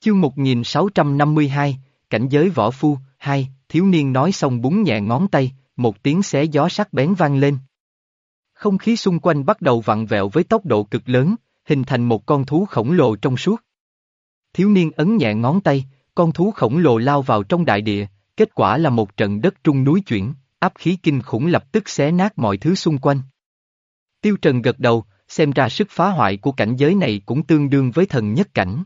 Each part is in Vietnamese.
Chương 1652, Cảnh giới võ phu, hai, thiếu niên nói xong búng nhẹ ngón tay, một tiếng xé gió sắc bén vang lên. Không khí xung quanh bắt đầu vặn vẹo với tốc độ cực lớn, hình thành một con thú khổng lồ trong suốt. Thiếu niên ấn nhẹ ngón tay, con thú khổng lồ lao vào trong đại địa, kết quả là một trận đất trung núi chuyển, áp khí kinh khủng lập tức xé nát mọi thứ xung quanh. Tiêu Trần gật đầu, xem ra sức phá hoại của cảnh giới này cũng tương đương với thần nhất cảnh.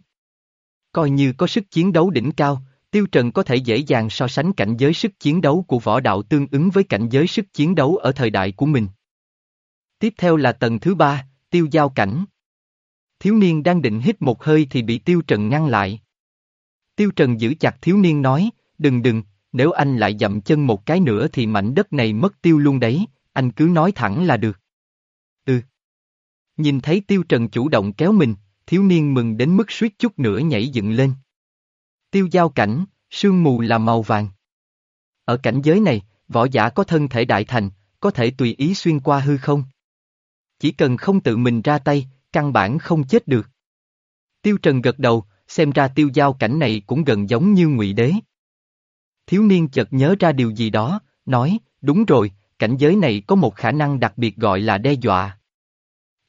Coi như có sức chiến đấu đỉnh cao, Tiêu Trần có thể dễ dàng so sánh cảnh giới sức chiến đấu của võ đạo tương ứng với cảnh giới sức chiến đấu ở thời đại của mình. Tiếp theo là tầng thứ ba, tiêu giao cảnh. Thiếu niên đang định hít một hơi thì bị Tiêu Trần ngăn lại. Tiêu Trần giữ chặt thiếu niên nói, đừng đừng, nếu anh lại dậm chân một cái nữa thì mảnh đất này mất tiêu luôn đấy, anh cứ nói thẳng là được. Ừ. Nhìn thấy Tiêu Trần chủ động kéo mình, thiếu niên mừng đến mức suýt chút nữa nhảy dựng lên. Tiêu giao cảnh, sương mù là màu vàng. Ở cảnh giới này, võ giả có thân thể đại thành, có thể tùy ý xuyên qua hư không. Chỉ cần không tự mình ra tay, căn bản không chết được. Tiêu Trần gật đầu, xem ra tiêu giao cảnh này cũng gần giống như ngụy đế. Thiếu niên chợt nhớ ra điều gì đó, nói, đúng rồi, cảnh giới này có một khả năng đặc biệt gọi là đe dọa.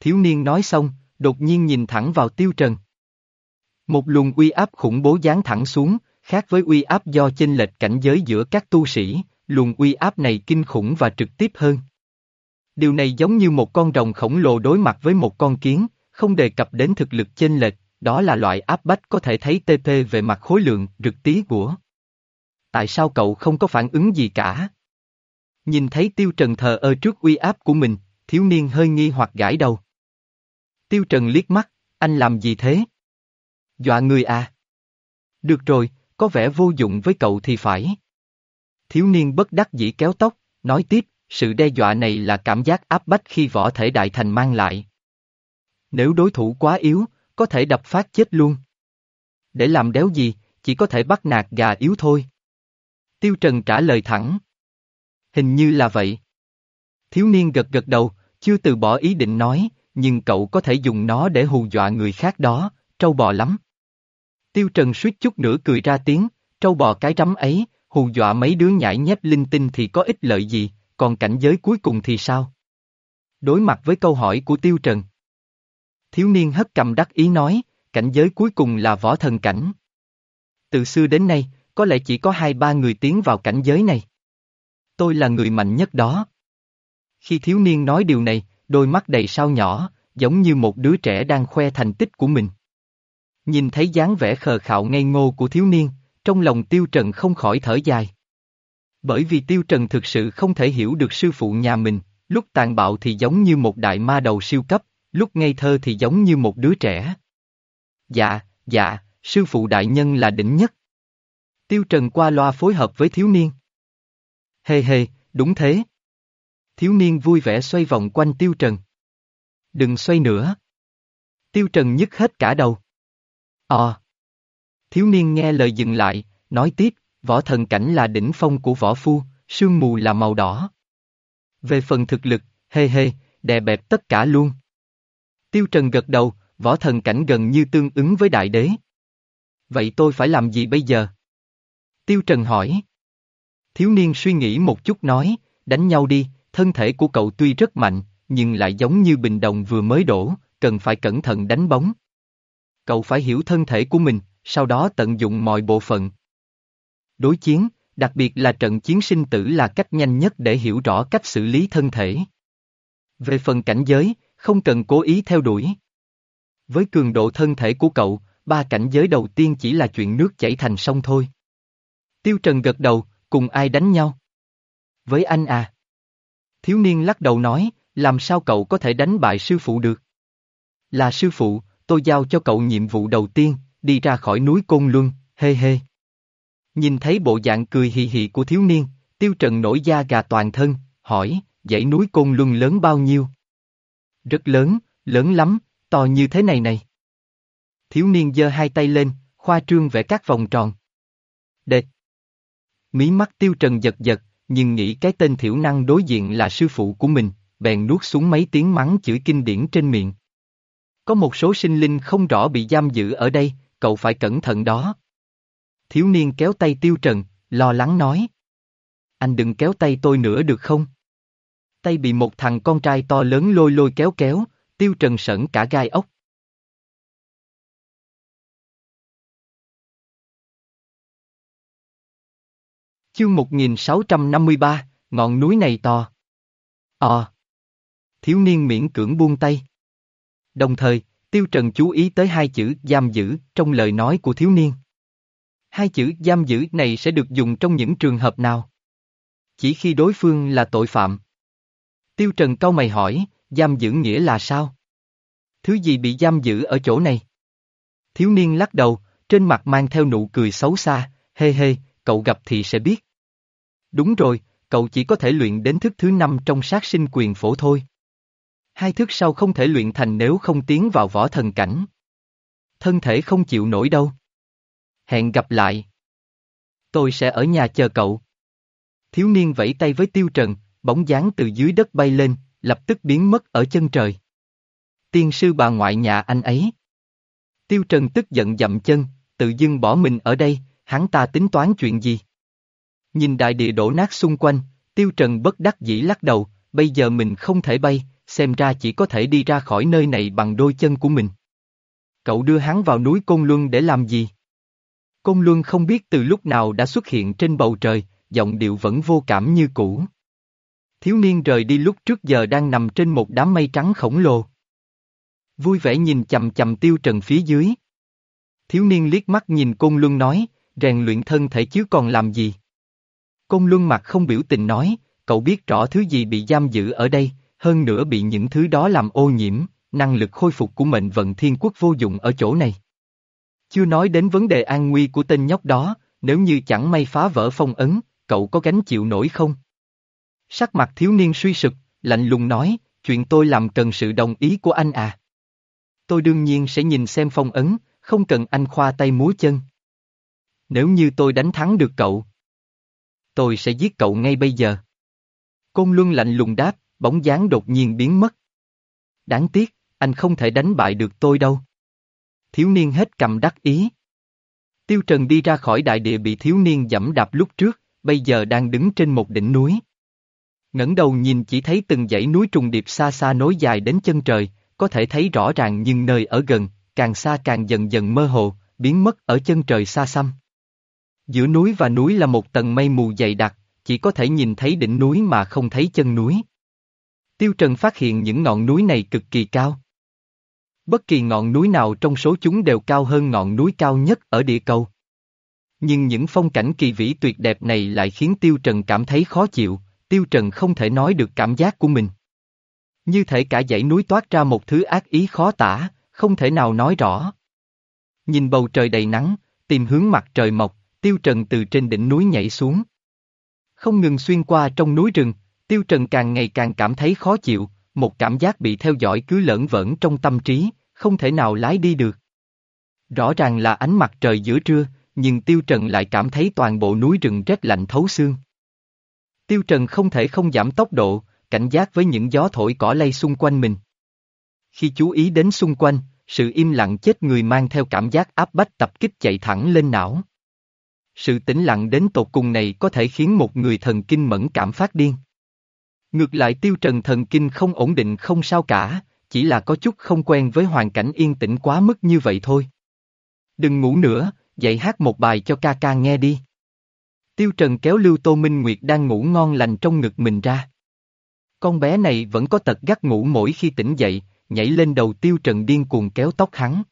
Thiếu niên nói xong, đột nhiên nhìn thẳng vào tiêu trần. Một luồng uy áp khủng bố giáng thẳng xuống, khác với uy áp do chênh lệch cảnh giới giữa các tu sĩ, luồng uy áp này kinh khủng và trực tiếp hơn. Điều này giống như một con rồng khổng lồ đối mặt với một con kiến, không đề cập đến thực lực chênh lệch, đó là loại áp bách có thể thấy TP về mặt khối lượng, rực tí của. Tại sao cậu không có phản ứng gì cả? Nhìn thấy Tiêu Trần thờ ơ trước uy áp của mình, thiếu niên hơi nghi hoặc gãi đầu. Tiêu Trần liếc mắt, anh làm gì thế? Dọa người à? Được rồi, có vẻ vô dụng với cậu thì phải. Thiếu niên bất đắc dĩ kéo tóc, nói tiếp, sự đe dọa này là cảm giác áp bách khi võ thể đại thành mang lại. Nếu đối thủ quá yếu, có thể đập phát chết luôn. Để làm đéo gì, chỉ có thể bắt nạt gà yếu thôi. Tiêu Trần trả lời thẳng. Hình như là vậy. Thiếu niên gật gật đầu, chưa từ bỏ ý định nói, nhưng cậu có thể dùng nó để hù dọa người khác đó, trâu bò lắm. Tiêu Trần suýt chút nữa cười ra tiếng, trâu bò cái rắm ấy, hù dọa mấy đứa nhãi nhép linh tinh thì có ích lợi gì, còn cảnh giới cuối cùng thì sao? Đối mặt với câu hỏi của Tiêu Trần. Thiếu niên hất cầm đắc ý nói, cảnh giới cuối cùng là võ thần cảnh. Từ xưa đến nay, có lẽ chỉ có hai ba người tiến vào cảnh giới này. Tôi là người mạnh nhất đó. Khi thiếu niên nói điều này, đôi mắt đầy sao nhỏ, giống như một đứa trẻ đang khoe thành tích của mình. Nhìn thấy dáng vẻ khờ khạo ngây ngô của thiếu niên, trong lòng Tiêu Trần không khỏi thở dài. Bởi vì Tiêu Trần thực sự không thể hiểu được sư phụ nhà mình, lúc tàn bạo thì giống như một đại ma đầu siêu cấp, lúc ngây thơ thì giống như một đứa trẻ. Dạ, dạ, sư phụ đại nhân là đỉnh nhất. Tiêu Trần qua loa phối hợp với thiếu niên. Hê hề, đúng thế. Thiếu niên vui vẻ xoay vòng quanh Tiêu Trần. Đừng xoay nữa. Tiêu Trần nhức hết cả đầu. Ờ. Thiếu niên nghe lời dừng lại, nói tiếp, võ thần cảnh là đỉnh phong của võ phu, sương mù là màu đỏ. Về phần thực lực, hê hê, đè bẹp tất cả luôn. Tiêu Trần gật đầu, võ thần cảnh gần như tương ứng với đại đế. Vậy tôi phải làm gì bây giờ? Tiêu Trần hỏi. Thiếu niên suy nghĩ một chút nói, đánh nhau đi, thân thể của cậu tuy rất mạnh, nhưng lại giống như bình đồng vừa mới đổ, cần phải cẩn thận đánh bóng. Cậu phải hiểu thân thể của mình, sau đó tận dụng mọi bộ phận. Đối chiến, đặc biệt là trận chiến sinh tử là cách nhanh nhất để hiểu rõ cách xử lý thân thể. Về phần cảnh giới, không cần cố ý theo đuổi. Với cường độ thân thể của cậu, ba cảnh giới đầu tiên chỉ là chuyện nước chảy thành sông thôi. Tiêu Trần gật đầu, cùng ai đánh nhau? Với anh à? Thiếu niên lắc đầu nói, làm sao cậu có thể đánh bại sư phụ được? Là sư phụ, tôi giao cho cậu nhiệm vụ đầu tiên, đi ra khỏi núi Côn Luân, hê hê. Nhìn thấy bộ dạng cười hì hì của thiếu niên, Tiêu Trần nổi da gà toàn thân, hỏi, dãy núi Côn Luân lớn bao nhiêu? Rất lớn, lớn lắm, to như thế này này. Thiếu niên giơ hai tay lên, khoa trương vẽ các vòng tròn. Đệt! Mí mắt Tiêu Trần giật giật, nhưng nghĩ cái tên thiểu năng đối diện là sư phụ của mình, bèn nuốt xuống mấy tiếng mắng chửi kinh điển trên miệng. Có một số sinh linh không rõ bị giam giữ ở đây, cậu phải cẩn thận đó. Thiếu niên kéo tay Tiêu Trần, lo lắng nói. Anh đừng kéo tay tôi nữa được không? Tay bị một thằng con trai to lớn lôi lôi kéo kéo, Tiêu Trần sẩn cả gai ốc. Chương 1653, ngọn núi này to. Ờ. Thiếu niên miễn cưỡng buông tay. Đồng thời, Tiêu Trần chú ý tới hai chữ giam giữ trong lời nói của thiếu niên. Hai chữ giam giữ này sẽ được dùng trong những trường hợp nào? Chỉ khi đối phương là tội phạm. Tiêu Trần câu mày hỏi, giam giữ nghĩa là sao? Thứ gì bị giam giữ ở chỗ này? Thiếu niên lắc đầu, trên mặt mang theo nụ cười xấu xa, hê hê, cậu gặp thì sẽ biết. Đúng rồi, cậu chỉ có thể luyện đến thức thứ năm trong sát sinh quyền phổ thôi. Hai thức sau không thể luyện thành nếu không tiến vào võ thần cảnh. Thân thể không chịu nổi đâu. Hẹn gặp lại. Tôi sẽ ở nhà chờ cậu. Thiếu niên vẫy tay với Tiêu Trần, bóng dáng từ dưới đất bay lên, lập tức biến mất ở chân trời. Tiên sư bà ngoại nhà anh ấy. Tiêu Trần tức giận dậm chân, tự dưng bỏ mình ở đây, hắn ta tính toán chuyện gì? Nhìn đại địa đổ nát xung quanh, Tiêu Trần bất đắc dĩ lắc đầu, bây giờ mình không thể bay, xem ra chỉ có thể đi ra khỏi nơi này bằng đôi chân của mình. Cậu đưa hắn vào núi Côn Luân để làm gì? Côn Luân không biết từ lúc nào đã xuất hiện trên bầu trời, giọng điệu vẫn vô cảm như cũ. Thiếu niên rời đi lúc trước giờ đang nằm trên một đám mây trắng khổng lồ. Vui vẻ nhìn chầm chầm tiêu trần phía dưới. Thiếu niên liếc mắt nhìn Côn Luân nói, rèn luyện thân thể chứ còn làm gì. Côn Luân mặt không biểu tình nói, cậu biết rõ thứ gì bị giam giữ ở đây, hơn nữa bị những thứ đó làm ô nhiễm, năng lực khôi phục của mệnh vận thiên quốc vô dụng ở chỗ này. Chưa nói đến vấn đề an nguy của tên nhóc đó, nếu như chẳng may phá vỡ phong ấn, cậu có gánh chịu nổi không? Sắc mặt thiếu niên suy sụp, lạnh lùng nói, chuyện tôi làm cần sự đồng ý của anh à. Tôi đương nhiên sẽ nhìn xem phong ấn, không cần anh khoa tay múa chân. Nếu như tôi đánh thắng được cậu, tôi sẽ giết cậu ngay bây giờ. Côn Luân lạnh lùng đáp, bóng dáng đột nhiên biến mất. Đáng tiếc, anh không thể đánh bại được tôi đâu. Thiếu niên hết cầm đắc ý. Tiêu Trần đi ra khỏi đại địa bị thiếu niên dẫm đạp lúc trước, bây giờ đang đứng trên một đỉnh núi. ngẩng đầu nhìn chỉ thấy từng dãy núi trùng điệp xa xa nối dài đến chân trời, có thể thấy rõ ràng nhưng nơi ở gần, càng xa càng dần dần mơ hồ, biến mất ở chân trời xa xăm. Giữa núi và núi là một tầng mây mù dày đặc, chỉ có thể nhìn thấy đỉnh núi mà không thấy chân núi. Tiêu Trần phát hiện những ngọn núi này cực kỳ cao. Bất kỳ ngọn núi nào trong số chúng đều cao hơn ngọn núi cao nhất ở địa cầu. Nhưng những phong cảnh kỳ vĩ tuyệt đẹp này lại khiến Tiêu Trần cảm thấy khó chịu, Tiêu Trần không thể nói được cảm giác của mình. Như thể cả dãy núi toát ra một thứ ác ý khó tả, không thể nào nói rõ. Nhìn bầu trời đầy nắng, tìm hướng mặt trời mọc, Tiêu Trần từ trên đỉnh núi nhảy xuống. Không ngừng xuyên qua trong núi rừng, Tiêu Trần càng ngày càng cảm thấy khó chịu, một cảm giác bị theo dõi cứ lẫn vẩn trong tâm trí, không thể nào lái đi được. Rõ ràng là ánh mặt trời giữa trưa, nhưng Tiêu Trần lại cảm thấy toàn bộ núi rừng rét lạnh thấu xương. Tiêu Trần không thể không giảm tốc độ, cảnh giác với những gió thổi cỏ lay xung quanh mình. Khi chú ý đến xung quanh, sự im lặng chết người mang theo cảm giác áp bách tập kích chạy thẳng lên não. Sự tĩnh lặng đến tột cùng này có thể khiến một người thần kinh mẫn cảm phát điên. Ngược lại tiêu trần thần kinh không ổn định không sao cả, chỉ là có chút không quen với hoàn cảnh yên tĩnh quá mức như vậy thôi. Đừng ngủ nữa, dậy hát một bài cho ca ca nghe đi. Tiêu Trần kéo Lưu Tô Minh Nguyệt đang ngủ ngon lành trong ngực mình ra. Con bé này vẫn có tật gắt ngủ mỗi khi tỉnh dậy, nhảy lên đầu Tiêu Trần điên cuồng kéo tóc hắn.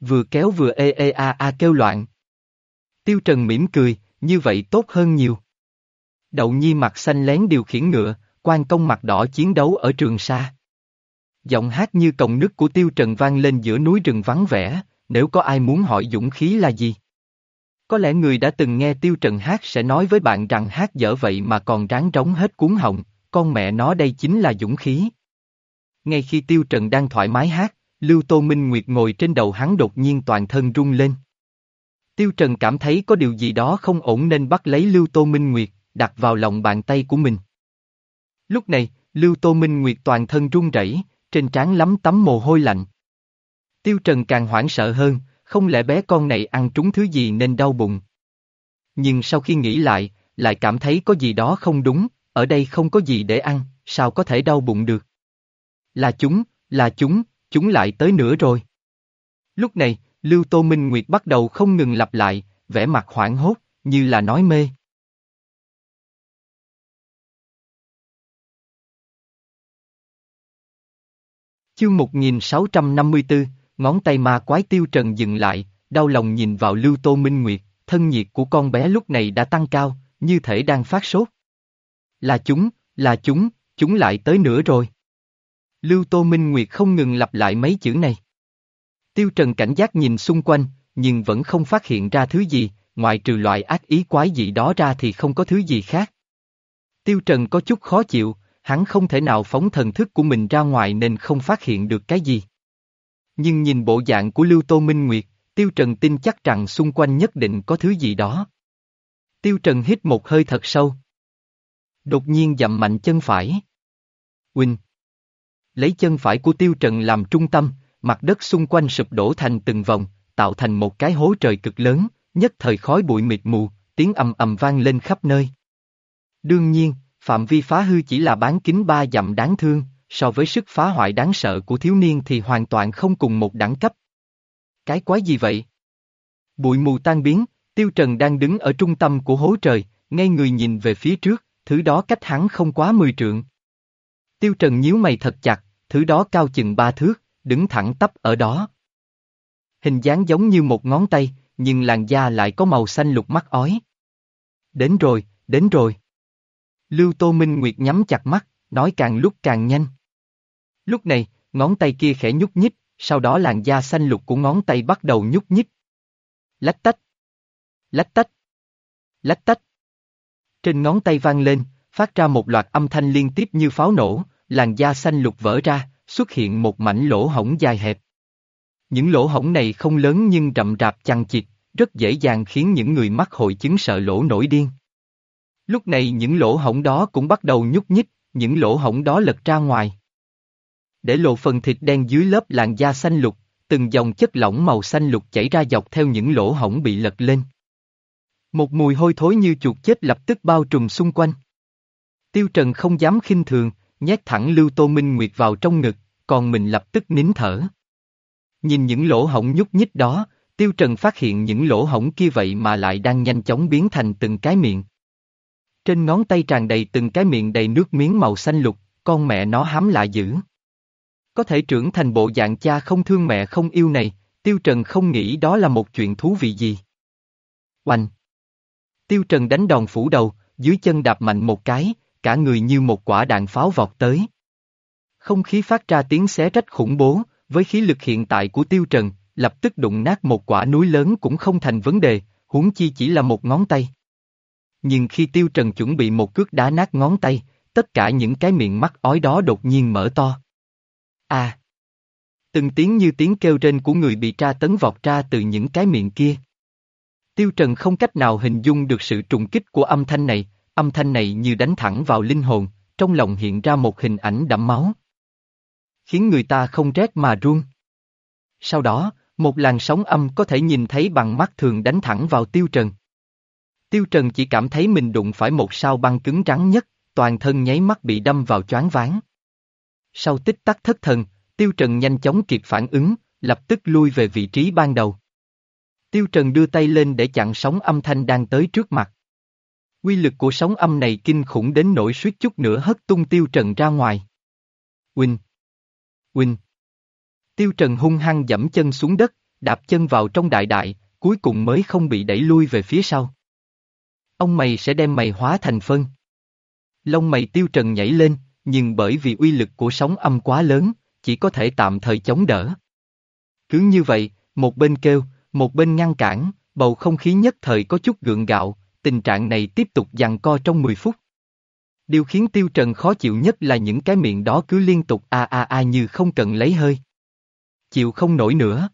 Vừa kéo vừa ê ê a a kêu loạn. Tiêu Trần mỉm cười, như vậy tốt hơn nhiều. Đậu Nhi mặt xanh lén điều khiển ngựa, quan công mặt đỏ chiến đấu ở trường sa. Giọng hát như cồng nước của Tiêu Trần vang lên giữa núi rừng vắng vẻ, nếu có ai muốn hỏi dũng khí là gì. Có lẽ người đã từng nghe Tiêu Trần hát sẽ nói với bạn rằng hát dở vậy mà còn ráng trống hết cuốn họng, con mẹ nó đây chính là dũng khí. Ngay khi Tiêu Trần đang thoải mái hát, Lưu Tô Minh Nguyệt ngồi trên đầu hắn đột nhiên toàn thân rung lên. Tiêu Trần cảm thấy có điều gì đó không ổn nên bắt lấy Lưu Tô Minh Nguyệt, đặt vào lòng bàn tay của mình. Lúc này, Lưu Tô Minh Nguyệt toàn thân run rẩy, trên trán lắm tấm mồ hôi lạnh. Tiêu Trần càng hoảng sợ hơn, không lẽ bé con này ăn trúng thứ gì nên đau bụng. Nhưng sau khi nghĩ lại, lại cảm thấy có gì đó không đúng, ở đây không có gì để ăn, sao có thể đau bụng được. Là chúng, là chúng, chúng lại tới nữa rồi. Lúc này, Lưu Tô Minh Nguyệt bắt đầu không ngừng lặp lại, vẻ mặt hoảng hốt, như là nói mê. Chương 1654, ngón tay ma quái tiêu trần dừng lại, đau lòng nhìn vào Lưu Tô Minh Nguyệt, thân nhiệt của con bé lúc này đã tăng cao, như thể đang phát sốt. Là chúng, là chúng, chúng lại tới nữa rồi. Lưu Tô Minh Nguyệt không ngừng lặp lại mấy chữ này. Tiêu Trần cảnh giác nhìn xung quanh, nhưng vẫn không phát hiện ra thứ gì, ngoại trừ loại ác ý quái dị đó ra thì không có thứ gì khác. Tiêu Trần có chút khó chịu, hắn không thể nào phóng thần thức của mình ra ngoài nên không phát hiện được cái gì. Nhưng nhìn bộ dạng của Lưu Tô Minh Nguyệt, Tiêu Trần tin chắc rằng xung quanh nhất định có thứ gì đó. Tiêu Trần hít một hơi thật sâu. Đột nhiên dậm mạnh chân phải. Quỳnh. Lấy chân phải của Tiêu Trần làm trung tâm, mặt đất xung quanh sụp đổ thành từng vòng, tạo thành một cái hố trời cực lớn, nhất thời khói bụi mịt mù, tiếng ầm ầm vang lên khắp nơi. Đương nhiên, phạm vi phá hư chỉ là bán kính ba dặm đáng thương, so với sức phá hoại đáng sợ của thiếu niên thì hoàn toàn không cùng một đẳng cấp. Cái quái gì vậy? Bụi mù tan biến, Tiêu Trần đang đứng ở trung tâm của hố trời, ngay người nhìn về phía trước, thứ đó cách hắn không quá mười trượng. Tiêu Trần nhíu mày thật chặt, thứ đó cao chừng ba thước, đứng thẳng tắp ở đó. Hình dáng giống như một ngón tay, nhưng làn da lại có màu xanh lục mắt ói. Đến rồi, đến rồi. Lưu Tô Minh Nguyệt nhắm chặt mắt, nói càng lúc càng nhanh. Lúc này, ngón tay kia khẽ nhúc nhích, sau đó làn da xanh lục của ngón tay bắt đầu nhúc nhích. Lách tách. Lách tách. Lách tách. Trên ngón tay vang lên, phát ra một loạt âm thanh liên tiếp như pháo nổ, làn da xanh lục vỡ ra, xuất hiện một mảnh lỗ hổng dài hẹp. Những lỗ hổng này không lớn nhưng rậm rạp chằng chịt, rất dễ dàng khiến những người mắc hội chứng sợ lỗ nổi điên. Lúc này những lỗ hổng đó cũng bắt đầu nhúc nhích, những lỗ hổng đó lật ra ngoài. Để lộ phần thịt đen dưới lớp làn da xanh lục, từng dòng chất lỏng màu xanh lục chảy ra dọc theo những lỗ hổng bị lật lên. Một mùi hôi thối như chuột chết lập tức bao trùm xung quanh. Tiêu Trần không dám khinh thường, nhét thẳng Lưu Tô Minh Nguyệt vào trong ngực, còn mình lập tức nín thở. Nhìn những lỗ hổng nhúc nhích đó, Tiêu Trần phát hiện những lỗ hổng kia vậy mà lại đang nhanh chóng biến thành từng cái miệng. Trên ngón tay tràn đầy từng cái miệng đầy nước miếng màu xanh lục, con mẹ nó hám lạ dữ. Có thể trưởng thành bộ dạng cha không thương mẹ không yêu này, Tiêu Trần không nghĩ đó là một chuyện thú vị gì. Oanh! Tiêu Trần đánh đòn phủ đầu, dưới chân đạp mạnh một cái, cả người như một quả đạn pháo vọt tới. Không khí phát ra tiếng xé rách khủng bố, với khí lực hiện tại của Tiêu Trần, lập tức đụng nát một quả núi lớn cũng không thành vấn đề, huống chi chỉ là một ngón tay. Nhưng khi Tiêu Trần chuẩn bị một cước đá nát ngón tay, tất cả những cái miệng mắt ói đó đột nhiên mở to. À! Từng tiếng như tiếng kêu trên của người bị tra tấn vọt ra từ những cái miệng kia. Tiêu Trần không cách nào hình dung được sự trùng kích của âm thanh này, âm thanh này như đánh thẳng vào linh hồn, trong lòng hiện ra một hình ảnh đẫm máu. Khiến người ta không rét mà run. Sau đó, một làn sóng âm có thể nhìn thấy bằng mắt thường đánh thẳng vào Tiêu Trần. Tiêu Trần chỉ cảm thấy mình đụng phải một sao băng cứng trắng nhất, toàn thân nháy mắt bị đâm vào choáng váng. Sau tích tắc thất thần, Tiêu Trần nhanh chóng kịp phản ứng, lập tức lui về vị trí ban đầu. Tiêu Trần đưa tay lên để chặn sóng âm thanh đang tới trước mặt. Quy lực của sóng âm này kinh khủng đến nỗi suýt chút nữa hất tung Tiêu Trần ra ngoài. Quỳnh! Huynh. Tiêu Trần hung hăng dẫm chân xuống đất, đạp chân vào trong đại đại, cuối cùng mới không bị đẩy lui về phía sau. Ông mày sẽ đem mày hóa thành phân. Lông mày Tiêu Trần nhảy lên, nhưng bởi vì uy lực của sóng âm quá lớn, chỉ có thể tạm thời chống đỡ. Cứ như vậy, một bên kêu, một bên ngăn cản, bầu không khí nhất thời có chút gượng gạo, tình trạng này tiếp tục giằng co trong 10 phút. Điều khiến Tiêu Trần khó chịu nhất là những cái miệng đó cứ liên tục a a a như không cần lấy hơi. Chịu không nổi nữa.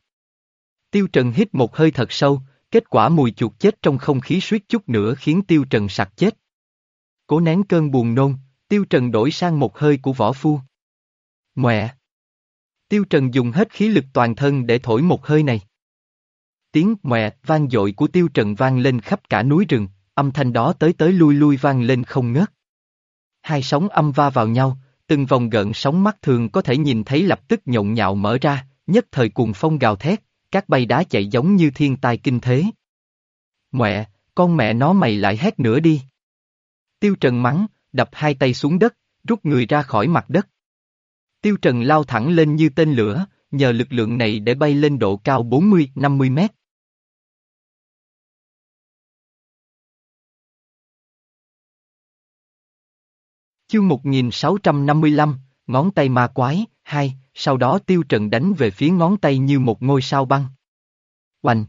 Tiêu Trần hít một hơi thật sâu, kết quả mùi chuột chết trong không khí suýt chút nữa khiến Tiêu Trần sặc chết. Cố nén cơn buồn nôn, Tiêu Trần đổi sang một hơi của võ phu. Mẹ! Tiêu Trần dùng hết khí lực toàn thân để thổi một hơi này. tiếng mẹ vang dội của tiêu trần vang lên khắp cả núi rừng, âm thanh đó tới tới lui lui vang lên không ngớt. Hai sóng âm va vào nhau, từng vòng gợn sóng mắt thường có thể nhìn thấy lập tức nhộn nhạo mở ra, nhất thời cuồng phong gào thét, các bay đá chạy giống như thiên tai kinh thế. Mẹ, con mẹ nó mày lại hét nữa đi. Tiêu Trần mắng, đập hai tay xuống đất, rút người ra khỏi mặt đất. Tiêu Trần lao thẳng lên như tên lửa, nhờ lực lượng này để bay lên độ cao 40-50 mét. Chương 1655, ngón tay ma quái, hai, sau đó tiêu trần đánh về phía ngón tay như một ngôi sao băng. Oanh!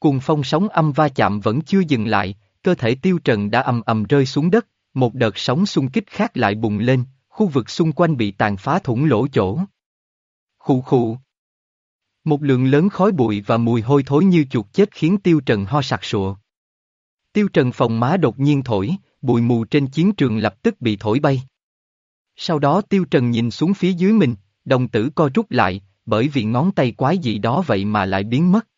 Cùng phong sóng âm va chạm vẫn chưa dừng lại, cơ thể tiêu trần đã ầm ầm rơi xuống đất, một đợt sóng xung kích khác lại bùng lên, khu vực xung quanh bị tàn phá thủng lỗ chỗ. Khụ khụ. Một lượng lớn khói bụi và mùi hôi thối như chuột chết khiến tiêu trần ho sặc sụa. Tiêu trần phòng má đột nhiên thổi, bụi mù trên chiến trường lập tức bị thổi bay. Sau đó tiêu trần nhìn xuống phía dưới mình, đồng tử co rút lại, bởi vì ngón tay quái dị đó vậy mà lại biến mất.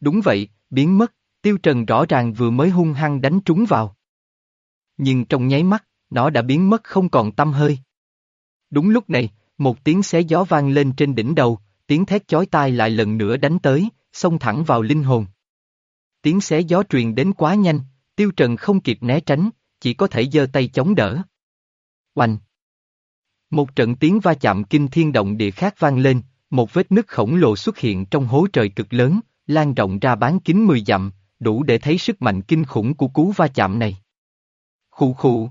Đúng vậy, biến mất, tiêu trần rõ ràng vừa mới hung hăng đánh trúng vào. Nhưng trong nháy mắt, nó đã biến mất không còn tâm hơi. Đúng lúc này, một tiếng xé gió vang lên trên đỉnh đầu, tiếng thét chói tai lại lần nữa đánh tới, xông thẳng vào linh hồn. Tiếng xé gió truyền đến quá nhanh, tiêu trần không kịp né tránh, chỉ có thể giơ tay chống đỡ. Oanh! Một trận tiếng va chạm kinh thiên động địa khác vang lên, một vết nứt khổng lồ xuất hiện trong hố trời cực lớn, lan rộng ra bán kính 10 dặm, đủ để thấy sức mạnh kinh khủng của cú va chạm này. Khụ khụ.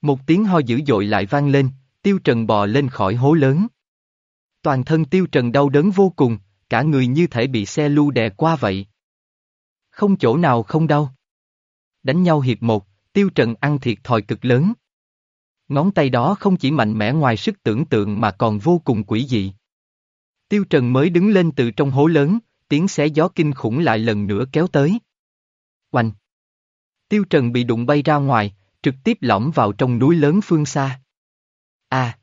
Một tiếng ho dữ dội lại vang lên, tiêu trần bò lên khỏi hố lớn. Toàn thân tiêu trần đau đớn vô cùng, cả người như thể bị xe lưu đè qua vậy. Không chỗ nào không đau. Đánh nhau hiệp một, tiêu trần ăn thiệt thòi cực lớn. Ngón tay đó không chỉ mạnh mẽ ngoài sức tưởng tượng mà còn vô cùng quỷ dị. Tiêu Trần mới đứng lên từ trong hố lớn, tiếng xé gió kinh khủng lại lần nữa kéo tới. Oanh! Tiêu Trần bị đụng bay ra ngoài, trực tiếp lõm vào trong núi lớn phương xa. À!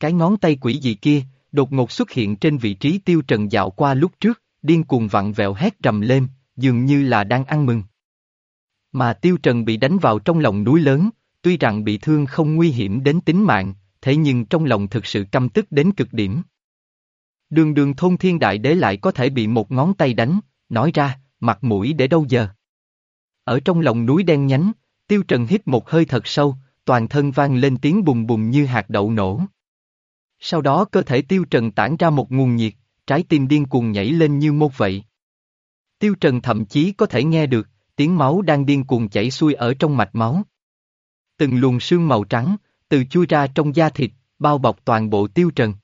Cái ngón tay quỷ dị kia, đột ngột xuất hiện trên vị trí Tiêu Trần dạo qua lúc trước, điên cuồng vặn vẹo hét rầm lên, dường như là đang ăn mừng. Mà Tiêu Trần bị đánh vào trong lòng núi lớn, tuy rằng bị thương không nguy hiểm đến tính mạng, thế nhưng trong lòng thực sự căm tức đến cực điểm. Đường đường thôn thiên đại đế lại có thể bị một ngón tay đánh, nói ra, mặt mũi để đâu giờ. Ở trong lòng núi đen nhánh, tiêu trần hít một hơi thật sâu, toàn thân vang lên tiếng bùng bùng như hạt đậu nổ. Sau đó cơ thể tiêu trần tản ra một nguồn nhiệt, trái tim điên cuồng nhảy lên như một vậy. Tiêu trần thậm chí có thể nghe được, tiếng máu đang điên cuồng chảy xuôi ở trong mạch máu. Từng luồng sương màu trắng, từ chui ra trong da thịt, bao bọc toàn bộ tiêu trần.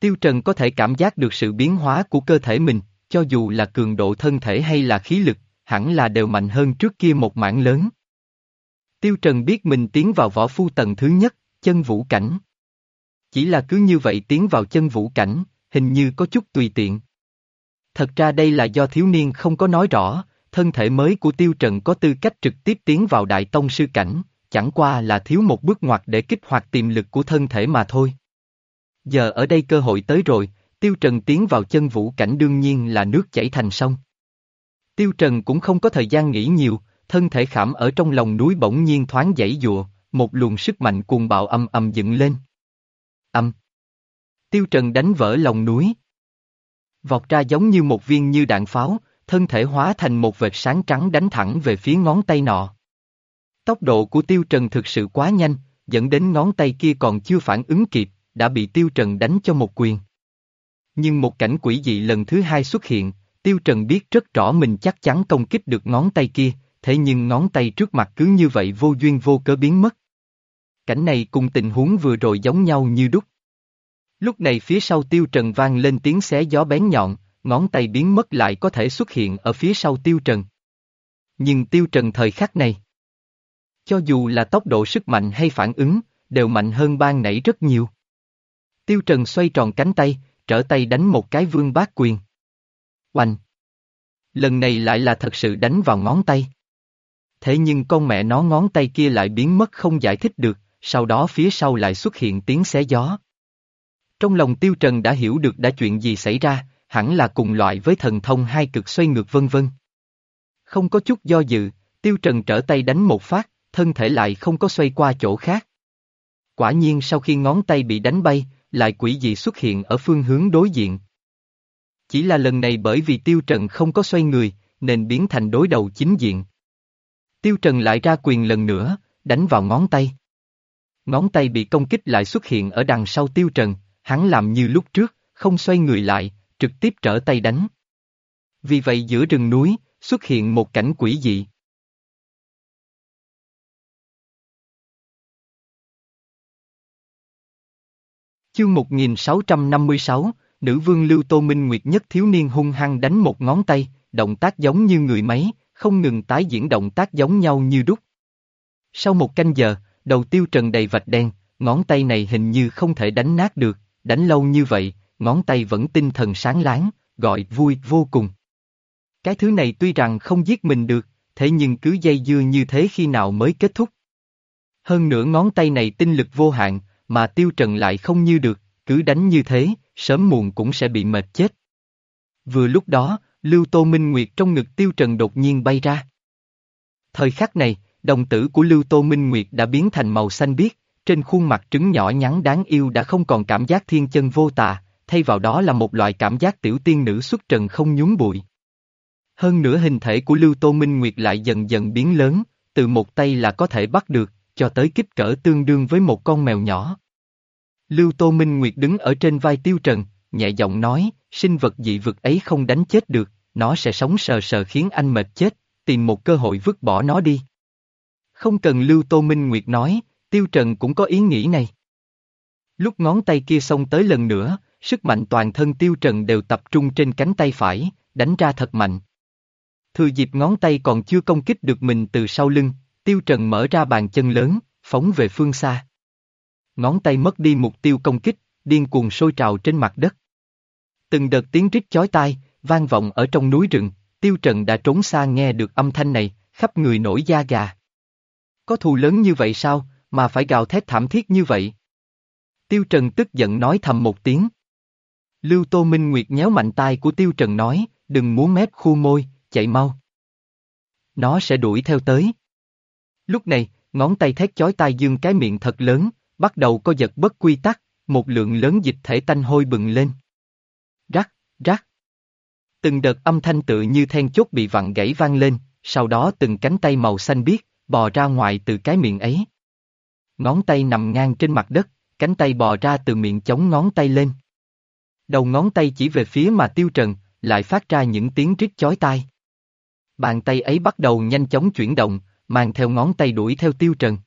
Tiêu trần có thể cảm giác được sự biến hóa của cơ thể mình, cho dù là cường độ thân thể hay là khí lực, hẳn là đều mạnh hơn trước kia một mảng lớn. Tiêu trần biết mình tiến vào võ phu tầng thứ nhất, chân vũ cảnh. Chỉ là cứ như vậy tiến vào chân vũ cảnh, hình như có chút tùy tiện. Thật ra đây là do thiếu niên không có nói rõ, thân thể mới của tiêu trần có tư cách trực tiếp tiến vào đại tông sư cảnh, chẳng qua là thiếu một bước ngoặt để kích hoạt tiềm lực của thân thể mà thôi. Giờ ở đây cơ hội tới rồi, Tiêu Trần tiến vào chân vũ cảnh đương nhiên là nước chảy thành sông. Tiêu Trần cũng không có thời gian nghĩ nhiều, thân thể khảm ở trong lòng núi bỗng nhiên thoáng dãy dụa, một luồng sức mạnh cuồng bạo âm âm dựng lên. Âm. Tiêu Trần đánh vỡ lòng núi. Vọt ra giống như một viên như đạn pháo, thân thể hóa thành một vệt sáng trắng đánh thẳng về phía ngón tay nọ. Tốc độ của Tiêu Trần thực sự quá nhanh, dẫn đến ngón tay kia còn chưa phản ứng kịp, đã bị Tiêu Trần đánh cho một quyền. Nhưng một cảnh quỷ dị lần thứ hai xuất hiện, Tiêu Trần biết rất rõ mình chắc chắn công kích được ngón tay kia, thế nhưng ngón tay trước mặt cứ như vậy vô duyên vô cớ biến mất. Cảnh này cùng tình huống vừa rồi giống nhau như đúc. Lúc này phía sau Tiêu Trần vang lên tiếng xé gió bén nhọn, ngón tay biến mất lại có thể xuất hiện ở phía sau Tiêu Trần. Nhưng Tiêu Trần thời khắc này, cho dù là tốc độ sức mạnh hay phản ứng, đều mạnh hơn ban nãy rất nhiều. Tiêu Trần xoay tròn cánh tay, trở tay đánh một cái vương bát quyền. Oanh! Lần này lại là thật sự đánh vào ngón tay. Thế nhưng con mẹ nó ngón tay kia lại biến mất không giải thích được, sau đó phía sau lại xuất hiện tiếng xé gió. Trong lòng Tiêu Trần đã hiểu được đã chuyện gì xảy ra, hẳn là cùng loại với thần thông hai cực xoay ngược vân vân. Không có chút do dự, Tiêu Trần trở tay đánh một phát, thân thể lại không có xoay qua chỗ khác. Quả nhiên sau khi ngón tay bị đánh bay, lại quỷ dị xuất hiện ở phương hướng đối diện. Chỉ là lần này bởi vì Tiêu Trần không có xoay người, nên biến thành đối đầu chính diện. Tiêu Trần lại ra quyền lần nữa, đánh vào ngón tay. Ngón tay bị công kích lại xuất hiện ở đằng sau Tiêu Trần, hắn làm như lúc trước, không xoay người lại, trực tiếp trở tay đánh. Vì vậy giữa rừng núi, xuất hiện một cảnh quỷ dị. Chương 1656, nữ vương Lưu Tô Minh Nguyệt nhất thiếu niên hung hăng đánh một ngón tay, động tác giống như người máy, không ngừng tái diễn động tác giống nhau như đúc. Sau một canh giờ, đầu tiêu trần đầy vạch đen, ngón tay này hình như không thể đánh nát được, đánh lâu như vậy, ngón tay vẫn tinh thần sáng láng, gọi vui vô cùng. Cái thứ này tuy rằng không giết mình được, thế nhưng cứ dây dưa như thế khi nào mới kết thúc. Hơn nữa ngón tay này tinh lực vô hạn, mà tiêu trần lại không như được, cứ đánh như thế, sớm muộn cũng sẽ bị mệt chết. Vừa lúc đó, Lưu Tô Minh Nguyệt trong ngực tiêu trần đột nhiên bay ra. Thời khắc này, đồng tử của Lưu Tô Minh Nguyệt đã biến thành màu xanh biếc, trên khuôn mặt trứng nhỏ nhắn đáng yêu đã không còn cảm giác thiên chân vô tà, thay vào đó là một loại cảm giác tiểu tiên nữ xuất trần không nhún bụi. Hơn nữa hình thể của Lưu Tô Minh Nguyệt lại dần dần biến lớn, từ một tay là có thể bắt được, cho tới kích cỡ tương đương với một con mèo nhỏ. Lưu Tô Minh Nguyệt đứng ở trên vai Tiêu Trần, nhẹ giọng nói, sinh vật dị vực ấy không đánh chết được, nó sẽ sống sờ sờ khiến anh mệt chết, tìm một cơ hội vứt bỏ nó đi. Không cần Lưu Tô Minh Nguyệt nói, Tiêu Trần cũng có ý nghĩ này. Lúc ngón tay kia xông tới lần nữa, sức mạnh toàn thân Tiêu Trần đều tập trung trên cánh tay phải, đánh ra thật mạnh. Thừa dịp ngón tay còn chưa công kích được mình từ sau lưng, Tiêu Trần mở ra bàn chân lớn, phóng về phương xa. Ngón tay mất đi mục tiêu công kích, điên cuồng sôi trào trên mặt đất. Từng đợt tiếng rít chói tai, vang vọng ở trong núi rừng, Tiêu Trần đã trốn xa nghe được âm thanh này, khắp người nổi da gà. Có thù lớn như vậy sao, mà phải gào thét thảm thiết như vậy? Tiêu Trần tức giận nói thầm một tiếng. Lưu Tô Minh Nguyệt nhéo mạnh tai của Tiêu Trần nói, đừng muốn mép khu môi, chạy mau. Nó sẽ đuổi theo tới. Lúc này, ngón tay thét chói tai dương cái miệng thật lớn, bắt đầu co giật bất quy tắc, một lượng lớn dịch thể tanh hôi bừng lên. Rắc, rắc. Từng đợt âm thanh tự như then chốt bị vặn gãy vang lên, sau đó từng cánh tay màu xanh biếc, bò ra ngoài từ cái miệng ấy. Ngón tay nằm ngang trên mặt đất, cánh tay bò ra từ miệng chống ngón tay lên. Đầu ngón tay chỉ về phía mà tiêu trần, lại phát ra những tiếng rít chói tai. Bàn tay ấy bắt đầu nhanh chóng chuyển động, mang theo ngón tay đuổi theo tiêu trần.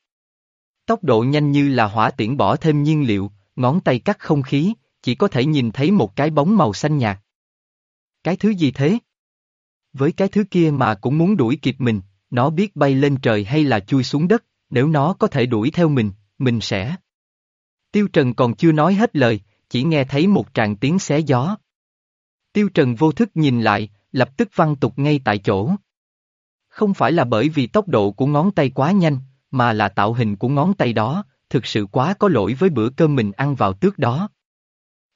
Tốc độ nhanh như là hỏa tiễn bỏ thêm nhiên liệu, ngón tay cắt không khí, chỉ có thể nhìn thấy một cái bóng màu xanh nhạt. Cái thứ gì thế? Với cái thứ kia mà cũng muốn đuổi kịp mình, nó biết bay lên trời hay là chui xuống đất, nếu nó có thể đuổi theo mình, mình sẽ. Tiêu Trần còn chưa nói hết lời, chỉ nghe thấy một tràng tiếng xé gió. Tiêu Trần vô thức nhìn lại, lập tức văng tục ngay tại chỗ. Không phải là bởi vì tốc độ của ngón tay quá nhanh, mà là tạo hình của ngón tay đó, thực sự quá có lỗi với bữa cơm mình ăn vào trước đó.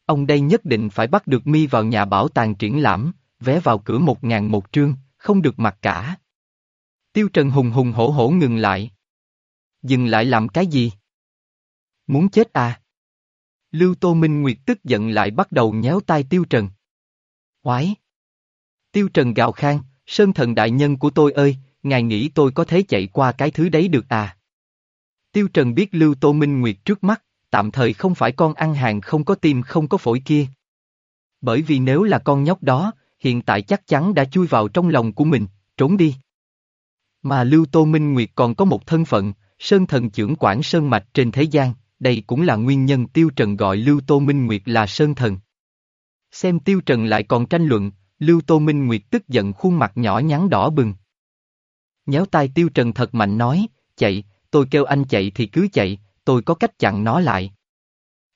Ông đây nhất định phải bắt được mi vào nhà bảo tàng triển lãm, vé vào cửa một ngàn một trương, không được mặc cả. Tiêu Trần hùng hùng hổ hổ ngừng lại. Dừng lại làm cái gì? Muốn chết à? Lưu Tô Minh Nguyệt tức giận lại bắt đầu nhéo tai Tiêu Trần. Oái! Tiêu Trần gào khang, Sơn thần đại nhân của tôi ơi, ngài nghĩ tôi có thể chạy qua cái thứ đấy được à? Tiêu Trần biết Lưu Tô Minh Nguyệt trước mắt, tạm thời không phải con ăn hàng không có tim không có phổi kia. Bởi vì nếu là con nhóc đó, hiện tại chắc chắn đã chui vào trong lòng của mình, trốn đi. Mà Lưu Tô Minh Nguyệt còn có một thân phận, Sơn thần trưởng quản Sơn Mạch trên thế gian, đây cũng là nguyên nhân Tiêu Trần gọi Lưu Tô Minh Nguyệt là Sơn thần. Xem Tiêu Trần lại còn tranh luận, Lưu Tô Minh Nguyệt tức giận khuôn mặt nhỏ nhắn đỏ bừng. Nhéo tai Tiêu Trần thật mạnh nói, chạy, tôi kêu anh chạy thì cứ chạy, tôi có cách chặn nó lại.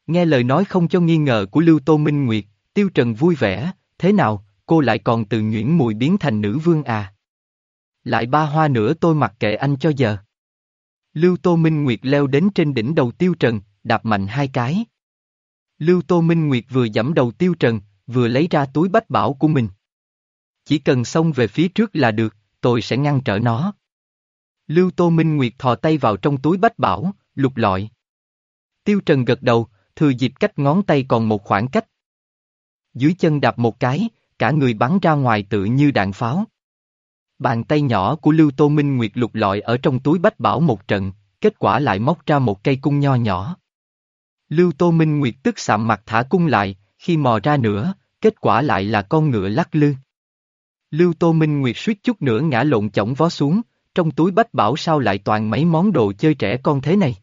Nghe lời nói không cho nghi ngờ của Lưu Tô Minh Nguyệt, Tiêu Trần vui vẻ, thế nào, cô lại còn từ nhuyễn mùi biến thành nữ vương à? Lại ba hoa nữa tôi mặc kệ anh cho giờ. Lưu Tô Minh Nguyệt leo đến trên đỉnh đầu Tiêu Trần, đạp mạnh hai cái. Lưu Tô Minh Nguyệt vừa giảm đầu Tiêu Trần, vừa lấy ra túi bách bảo của mình. Chỉ cần xông về phía trước là được, tôi sẽ ngăn trở nó. Lưu Tô Minh Nguyệt thò tay vào trong túi bách bảo, lục lọi. Tiêu Trần gật đầu, thừa dịp cách ngón tay còn một khoảng cách. Dưới chân đạp một cái, cả người bắn ra ngoài tự như đạn pháo. Bàn tay nhỏ của Lưu Tô Minh Nguyệt lục lọi ở trong túi bách bảo một trận, kết quả lại móc ra một cây cung nho nhỏ. Lưu Tô Minh Nguyệt tức sạm mặt thả cung lại, khi mò ra nữa, kết quả lại là con ngựa lắc lư. Lưu Tô Minh Nguyệt suýt chút nữa ngã lộn chổng vó xuống, trong túi bách bảo sao lại toàn mấy món đồ chơi trẻ con thế này.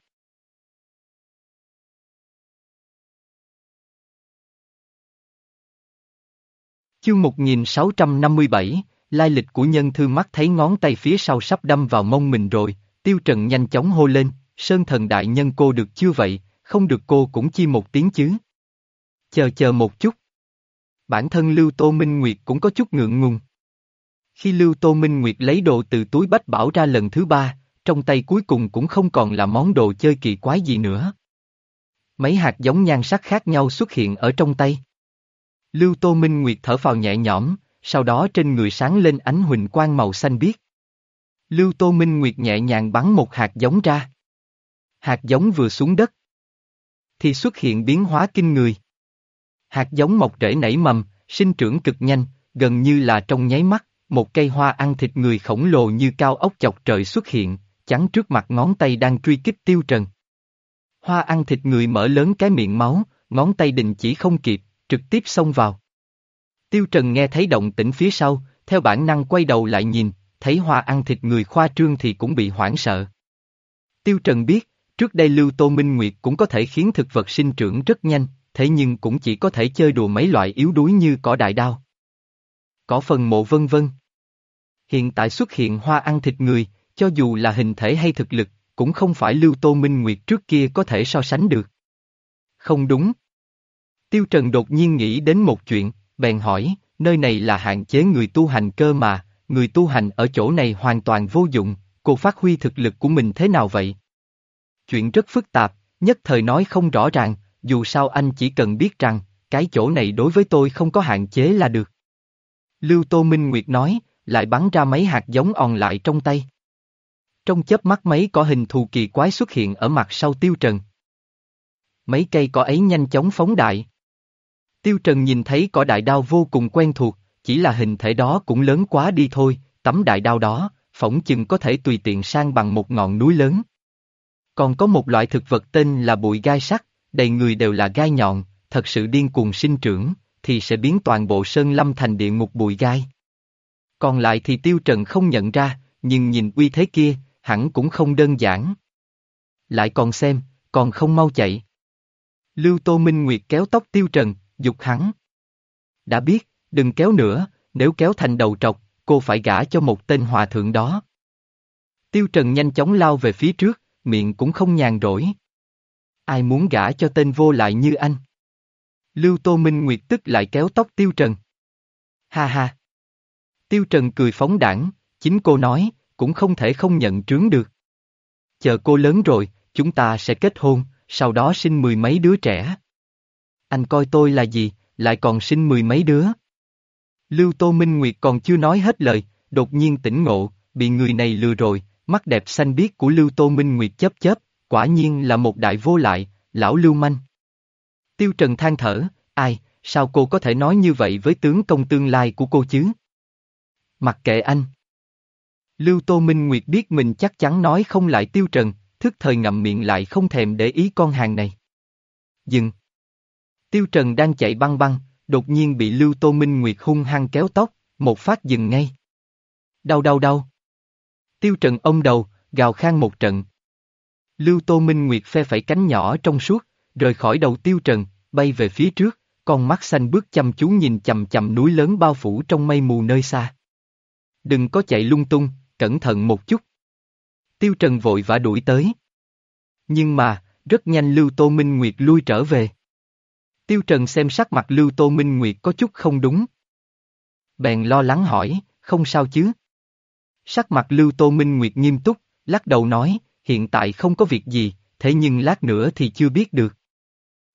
Chương 1657, lai lịch của nhân thư mắt thấy ngón tay phía sau sắp đâm vào mông mình rồi, tiêu trần nhanh chóng hô lên, sơn thần đại nhân cô được chưa vậy, không được cô cũng chi một tiếng chứ. Chờ chờ một chút. Bản thân Lưu Tô Minh Nguyệt cũng có chút ngượng ngùng. Khi Lưu Tô Minh Nguyệt lấy đồ từ túi bách bảo ra lần thứ ba, trong tay cuối cùng cũng không còn là món đồ chơi kỳ quái gì nữa. Mấy hạt giống nhan sắc khác nhau xuất hiện ở trong tay. Lưu Tô Minh Nguyệt thở phào nhẹ nhõm, sau đó trên người sáng lên ánh huỳnh quang màu xanh biếc. Lưu Tô Minh Nguyệt nhẹ nhàng bắn một hạt giống ra. Hạt giống vừa xuống đất. Thì xuất hiện biến hóa kinh người. Hạt giống mọc rễ nảy mầm, sinh trưởng cực nhanh, gần như là trong nháy mắt, một cây hoa ăn thịt người khổng lồ như cao ốc chọc trời xuất hiện, chắn trước mặt ngón tay đang truy kích tiêu trần. Hoa ăn thịt người mở lớn cái miệng máu, ngón tay định chỉ không kịp, trực tiếp xông vào. Tiêu Trần nghe thấy động tĩnh phía sau, theo bản năng quay đầu lại nhìn, thấy hoa ăn thịt người khoa trương thì cũng bị hoảng sợ. Tiêu Trần biết, trước đây Lưu Tô Minh Nguyệt cũng có thể khiến thực vật sinh trưởng rất nhanh, thế nhưng cũng chỉ có thể chơi đùa mấy loại yếu đuối như cỏ đại đao. Cỏ phần mộ vân vân. Hiện tại xuất hiện hoa ăn thịt người, cho dù là hình thể hay thực lực, cũng không phải Lưu Tô Minh Nguyệt trước kia có thể so sánh được. Không đúng. Tiêu Trần đột nhiên nghĩ đến một chuyện, bèn hỏi, nơi này là hạn chế người tu hành cơ mà, người tu hành ở chỗ này hoàn toàn vô dụng, cô phát huy thực lực của mình thế nào vậy? Chuyện rất phức tạp, nhất thời nói không rõ ràng, dù sao anh chỉ cần biết rằng, cái chỗ này đối với tôi không có hạn chế là được. Lưu Tô Minh Nguyệt nói, lại bắn ra mấy hạt giống òn lại trong tay. Trong chớp mắt mấy cỏ hình thù kỳ quái xuất hiện ở mặt sau tiêu trần. Mấy cây cỏ ấy nhanh chóng phóng đại. Tiêu trần nhìn thấy cỏ đại đao vô cùng quen thuộc, chỉ là hình thể đó cũng lớn quá đi thôi, tấm đại đao đó, phỏng chừng có thể tùy tiện sang bằng một ngọn núi lớn. Còn có một loại thực vật tên là bụi gai sắt, đầy người đều là gai nhọn, thật sự điên cuồng sinh trưởng, thì sẽ biến toàn bộ sơn lâm thành địa ngục bụi gai. Còn lại thì tiêu trần không nhận ra, nhưng nhìn uy thế kia, hẳn cũng không đơn giản. Lại còn xem, còn không mau chạy. Lưu Tô Minh Nguyệt kéo tóc tiêu trần, dục hắn. Đã biết, đừng kéo nữa, nếu kéo thành đầu trọc, cô phải gả cho một tên hòa thượng đó. Tiêu Trần nhanh chóng lao về phía trước, miệng cũng không nhàn rỗi. Ai muốn gả cho tên vô lại như anh? Lưu Tô Minh Nguyệt tức lại kéo tóc Tiêu Trần. Ha ha! Tiêu Trần cười phóng đảng, chính cô nói, cũng không thể không nhận trướng được. Chờ cô lớn rồi, chúng ta sẽ kết hôn, sau đó sinh mười mấy đứa trẻ. Anh coi tôi là gì, lại còn sinh mười mấy đứa. Lưu Tô Minh Nguyệt còn chưa nói hết lời, đột nhiên tỉnh ngộ, bị người này lừa rồi, mắt đẹp xanh biếc của Lưu Tô Minh Nguyệt chớp chớp, quả nhiên là một đại vô lại, lão Lưu Manh. Tiêu Trần than thở, ai, sao cô có thể nói như vậy với tướng công tương lai của cô chứ? Mặc kệ anh. Lưu Tô Minh Nguyệt biết mình chắc chắn nói không lại Tiêu Trần, thức thời ngậm miệng lại không thèm để ý con hàng này. Dừng. Tiêu Trần đang chạy băng băng, đột nhiên bị Lưu Tô Minh Nguyệt hung hăng kéo tóc, một phát dừng ngay. Đau đau đau. Tiêu Trần ôm đầu, gào khan một trận. Lưu Tô Minh Nguyệt phe phẩy cánh nhỏ trong suốt, rời khỏi đầu Tiêu Trần, bay về phía trước, con mắt xanh bước chăm chú nhìn chầm chầm núi lớn bao phủ trong mây mù nơi xa. Đừng có chạy lung tung, cẩn thận một chút. Tiêu Trần vội vã đuổi tới. Nhưng mà, rất nhanh Lưu Tô Minh Nguyệt lui trở về. Tiêu Trần xem sắc mặt Lưu Tô Minh Nguyệt có chút không đúng. Bèn lo lắng hỏi, không sao chứ? Sắc mặt Lưu Tô Minh Nguyệt nghiêm túc, lắc đầu nói, hiện tại không có việc gì, thế nhưng lát nữa thì chưa biết được.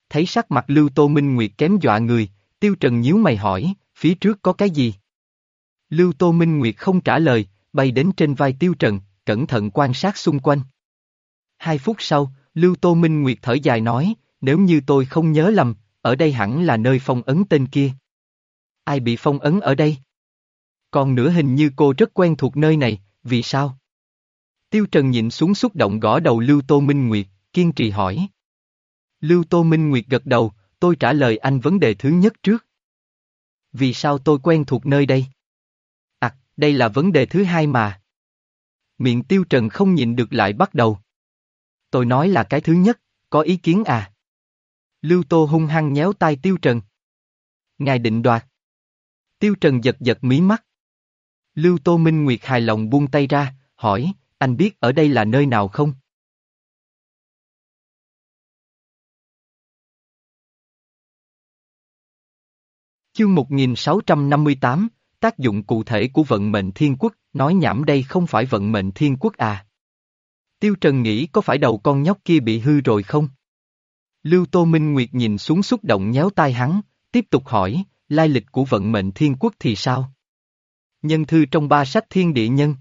Thấy sắc mặt Lưu Tô Minh Nguyệt kém dọa người, Tiêu Trần nhíu mày hỏi, phía trước có cái gì? Lưu Tô Minh Nguyệt không trả lời, bay đến trên vai Tiêu Trần, cẩn thận quan sát xung quanh. Hai phút sau, Lưu Tô Minh Nguyệt thở dài nói, nếu như tôi không nhớ lầm, ở đây hẳn là nơi phong ấn tên kia. Ai bị phong ấn ở đây? Còn nữa hình như cô rất quen thuộc nơi này, vì sao? Tiêu Trần nhìn xuống xúc động gõ đầu Lưu Tô Minh Nguyệt, kiên trì hỏi. Lưu Tô Minh Nguyệt gật đầu, tôi trả lời anh vấn đề thứ nhất trước. Vì sao tôi quen thuộc nơi đây? À, đây là vấn đề thứ hai mà. Miệng Tiêu Trần không nhịn được lại bắt đầu. Tôi nói là cái thứ nhất, có ý kiến à? Lưu Tô hung hăng nhéo tai Tiêu Trần. Ngài định đoạt. Tiêu Trần giật giật mí mắt. Lưu Tô Minh Nguyệt hài lòng buông tay ra, hỏi, anh biết ở đây là nơi nào không? Chương 1658, tác dụng cụ thể của vận mệnh thiên quốc, nói nhảm đây không phải vận mệnh thiên quốc à. Tiêu Trần nghĩ có phải đầu con nhóc kia bị hư rồi không? Lưu Tô Minh Nguyệt nhìn xuống xúc động nhéo tai hắn, tiếp tục hỏi, lai lịch của vận mệnh thiên quốc thì sao? Nhân thư trong ba sách thiên địa nhân.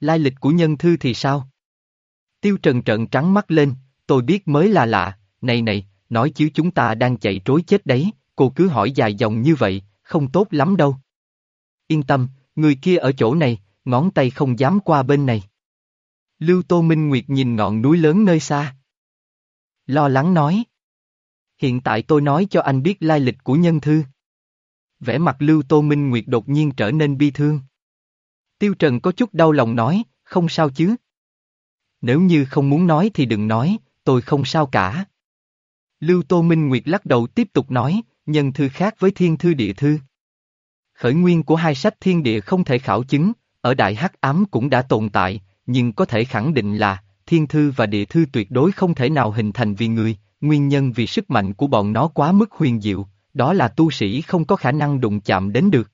Lai lịch của nhân thư thì sao? Tiêu Trần trợn trắng mắt lên, tôi biết mới là lạ, này này, nói chứ chúng ta đang chạy trối chết đấy, cô cứ hỏi dài dòng như vậy, không tốt lắm đâu. Yên tâm, người kia ở chỗ này, ngón tay không dám qua bên này. Lưu Tô Minh Nguyệt nhìn ngọn núi lớn nơi xa. Lo lắng nói. Hiện tại tôi nói cho anh biết lai lịch của nhân thư. Vẻ mặt Lưu Tô Minh Nguyệt đột nhiên trở nên bi thương. Tiêu Trần có chút đau lòng nói, không sao chứ. Nếu như không muốn nói thì đừng nói, tôi không sao cả. Lưu Tô Minh Nguyệt lắc đầu tiếp tục nói, nhân thư khác với thiên thư địa thư. Khởi nguyên của hai sách thiên địa không thể khảo chứng, ở Đại Hắc Ám cũng đã tồn tại, nhưng có thể khẳng định là, thiên thư và địa thư tuyệt đối không thể nào hình thành vì người, nguyên nhân vì sức mạnh của bọn nó quá mức huyền diệu, đó là tu sĩ không có khả năng đụng chạm đến được.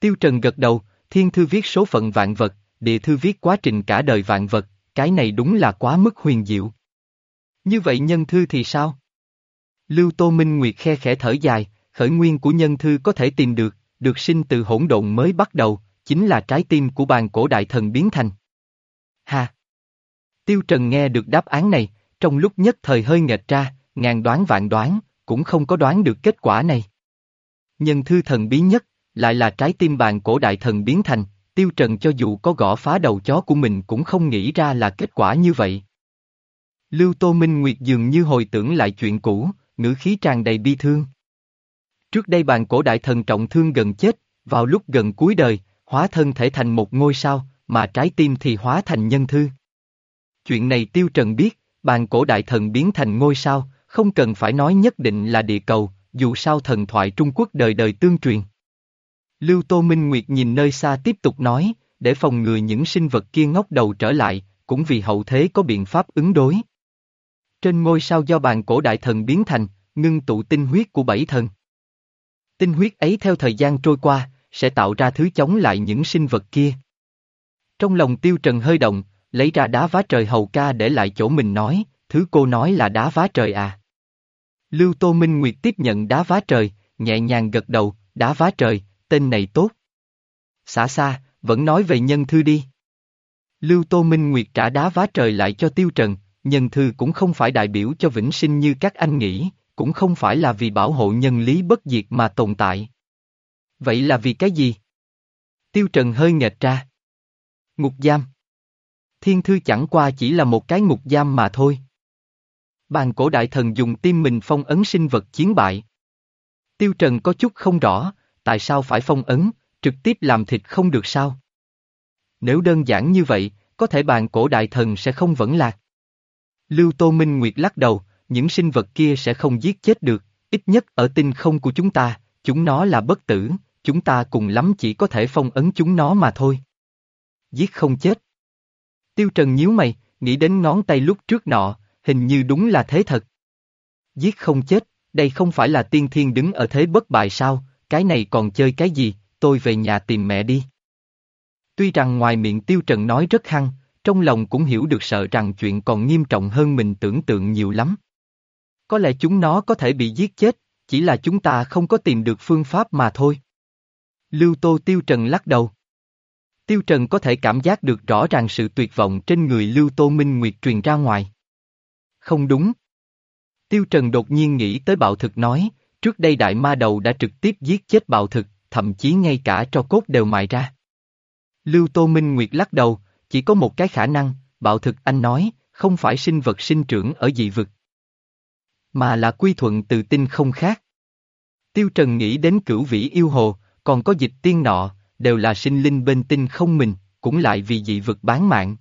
Tiêu Trần gật đầu, thiên thư viết số phận vạn vật, địa thư viết quá trình cả đời vạn vật, cái này đúng là quá mức huyền diệu. Như vậy nhân thư thì sao? Lưu Tô Minh Nguyệt khe khẽ thở dài, khởi nguyên của nhân thư có thể tìm được, được sinh từ hỗn độn mới bắt đầu, chính là trái tim của bàn cổ đại thần biến thành. Ha! Tiêu Trần nghe được đáp án này, trong lúc nhất thời hơi nghệch ra, ngàn đoán vạn đoán, cũng không có đoán được kết quả này. Nhân thư thần bí nhất, lại là trái tim bàn cổ đại thần biến thành, Tiêu Trần cho dù có gõ phá đầu chó của mình cũng không nghĩ ra là kết quả như vậy. Lưu Tô Minh Nguyệt dường như hồi tưởng lại chuyện cũ, ngữ khí tràn đầy bi thương. Trước đây bàn cổ đại thần trọng thương gần chết, vào lúc gần cuối đời, hóa thân thể thành một ngôi sao, mà trái tim thì hóa thành nhân thư. Chuyện này Tiêu Trần biết, bàn cổ đại thần biến thành ngôi sao, không cần phải nói nhất định là địa cầu, dù sao thần thoại Trung Quốc đời đời tương truyền. Lưu Tô Minh Nguyệt nhìn nơi xa tiếp tục nói, để phòng ngừa những sinh vật kia ngóc đầu trở lại, cũng vì hậu thế có biện pháp ứng đối. Trên ngôi sao do bàn cổ đại thần biến thành, ngưng tụ tinh huyết của bảy thần. Tinh huyết ấy theo thời gian trôi qua, sẽ tạo ra thứ chống lại những sinh vật kia. Trong lòng tiêu trần hơi động, lấy ra đá vá trời hầu ca để lại chỗ mình nói, thứ cô nói là đá vá trời à. Lưu Tô Minh Nguyệt tiếp nhận đá vá trời, nhẹ nhàng gật đầu, đá vá trời, tên này tốt. Xả xa, vẫn nói về nhân thư đi. Lưu Tô Minh Nguyệt trả đá vá trời lại cho Tiêu Trần, nhân thư cũng không phải đại biểu cho vĩnh sinh như các anh nghĩ, cũng không phải là vì bảo hộ nhân lý bất diệt mà tồn tại. Vậy là vì cái gì? Tiêu Trần hơi nghệch ra. Ngục giam. Thiên thư chẳng qua chỉ là một cái ngục giam mà thôi. Bàn cổ đại thần dùng tim mình phong ấn sinh vật chiến bại. Tiêu Trần có chút không rõ, tại sao phải phong ấn, trực tiếp làm thịt không được sao? Nếu đơn giản như vậy, có thể bàn cổ đại thần sẽ không vẫn lạc. Lưu Tô Minh Nguyệt lắc đầu, những sinh vật kia sẽ không giết chết được, ít nhất ở tinh không của chúng ta, chúng nó là bất tử, chúng ta cùng lắm chỉ có thể phong ấn chúng nó mà thôi. Giết không chết. Tiêu Trần nhíu mày, nghĩ đến ngón tay lúc trước nọ, hình như đúng là thế thật. Giết không chết, đây không phải là tiên thiên đứng ở thế bất bại sao, cái này còn chơi cái gì, tôi về nhà tìm mẹ đi. Tuy rằng ngoài miệng Tiêu Trần nói rất hăng, trong lòng cũng hiểu được sợ rằng chuyện còn nghiêm trọng hơn mình tưởng tượng nhiều lắm. Có lẽ chúng nó có thể bị giết chết, chỉ là chúng ta không có tìm được phương pháp mà thôi. Lưu Tô Tiêu Trần lắc đầu. Tiêu Trần có thể cảm giác được rõ ràng sự tuyệt vọng trên người Lưu Tô Minh Nguyệt truyền ra ngoài. Không đúng. Tiêu Trần đột nhiên nghĩ tới bạo thực nói, trước đây đại ma đầu đã trực tiếp giết chết bạo thực, thậm chí ngay cả cho cốt đều mài ra. Lưu Tô Minh Nguyệt lắc đầu, chỉ có một cái khả năng, bạo thực anh nói, không phải sinh vật sinh trưởng ở dị vực. Mà là quy thuận từ tinh không khác. Tiêu Trần nghĩ đến cửu vĩ yêu hồ, còn có dịch tiên nọ, đều là sinh linh bên tinh không mình, cũng lại vì dị vực bán mạng.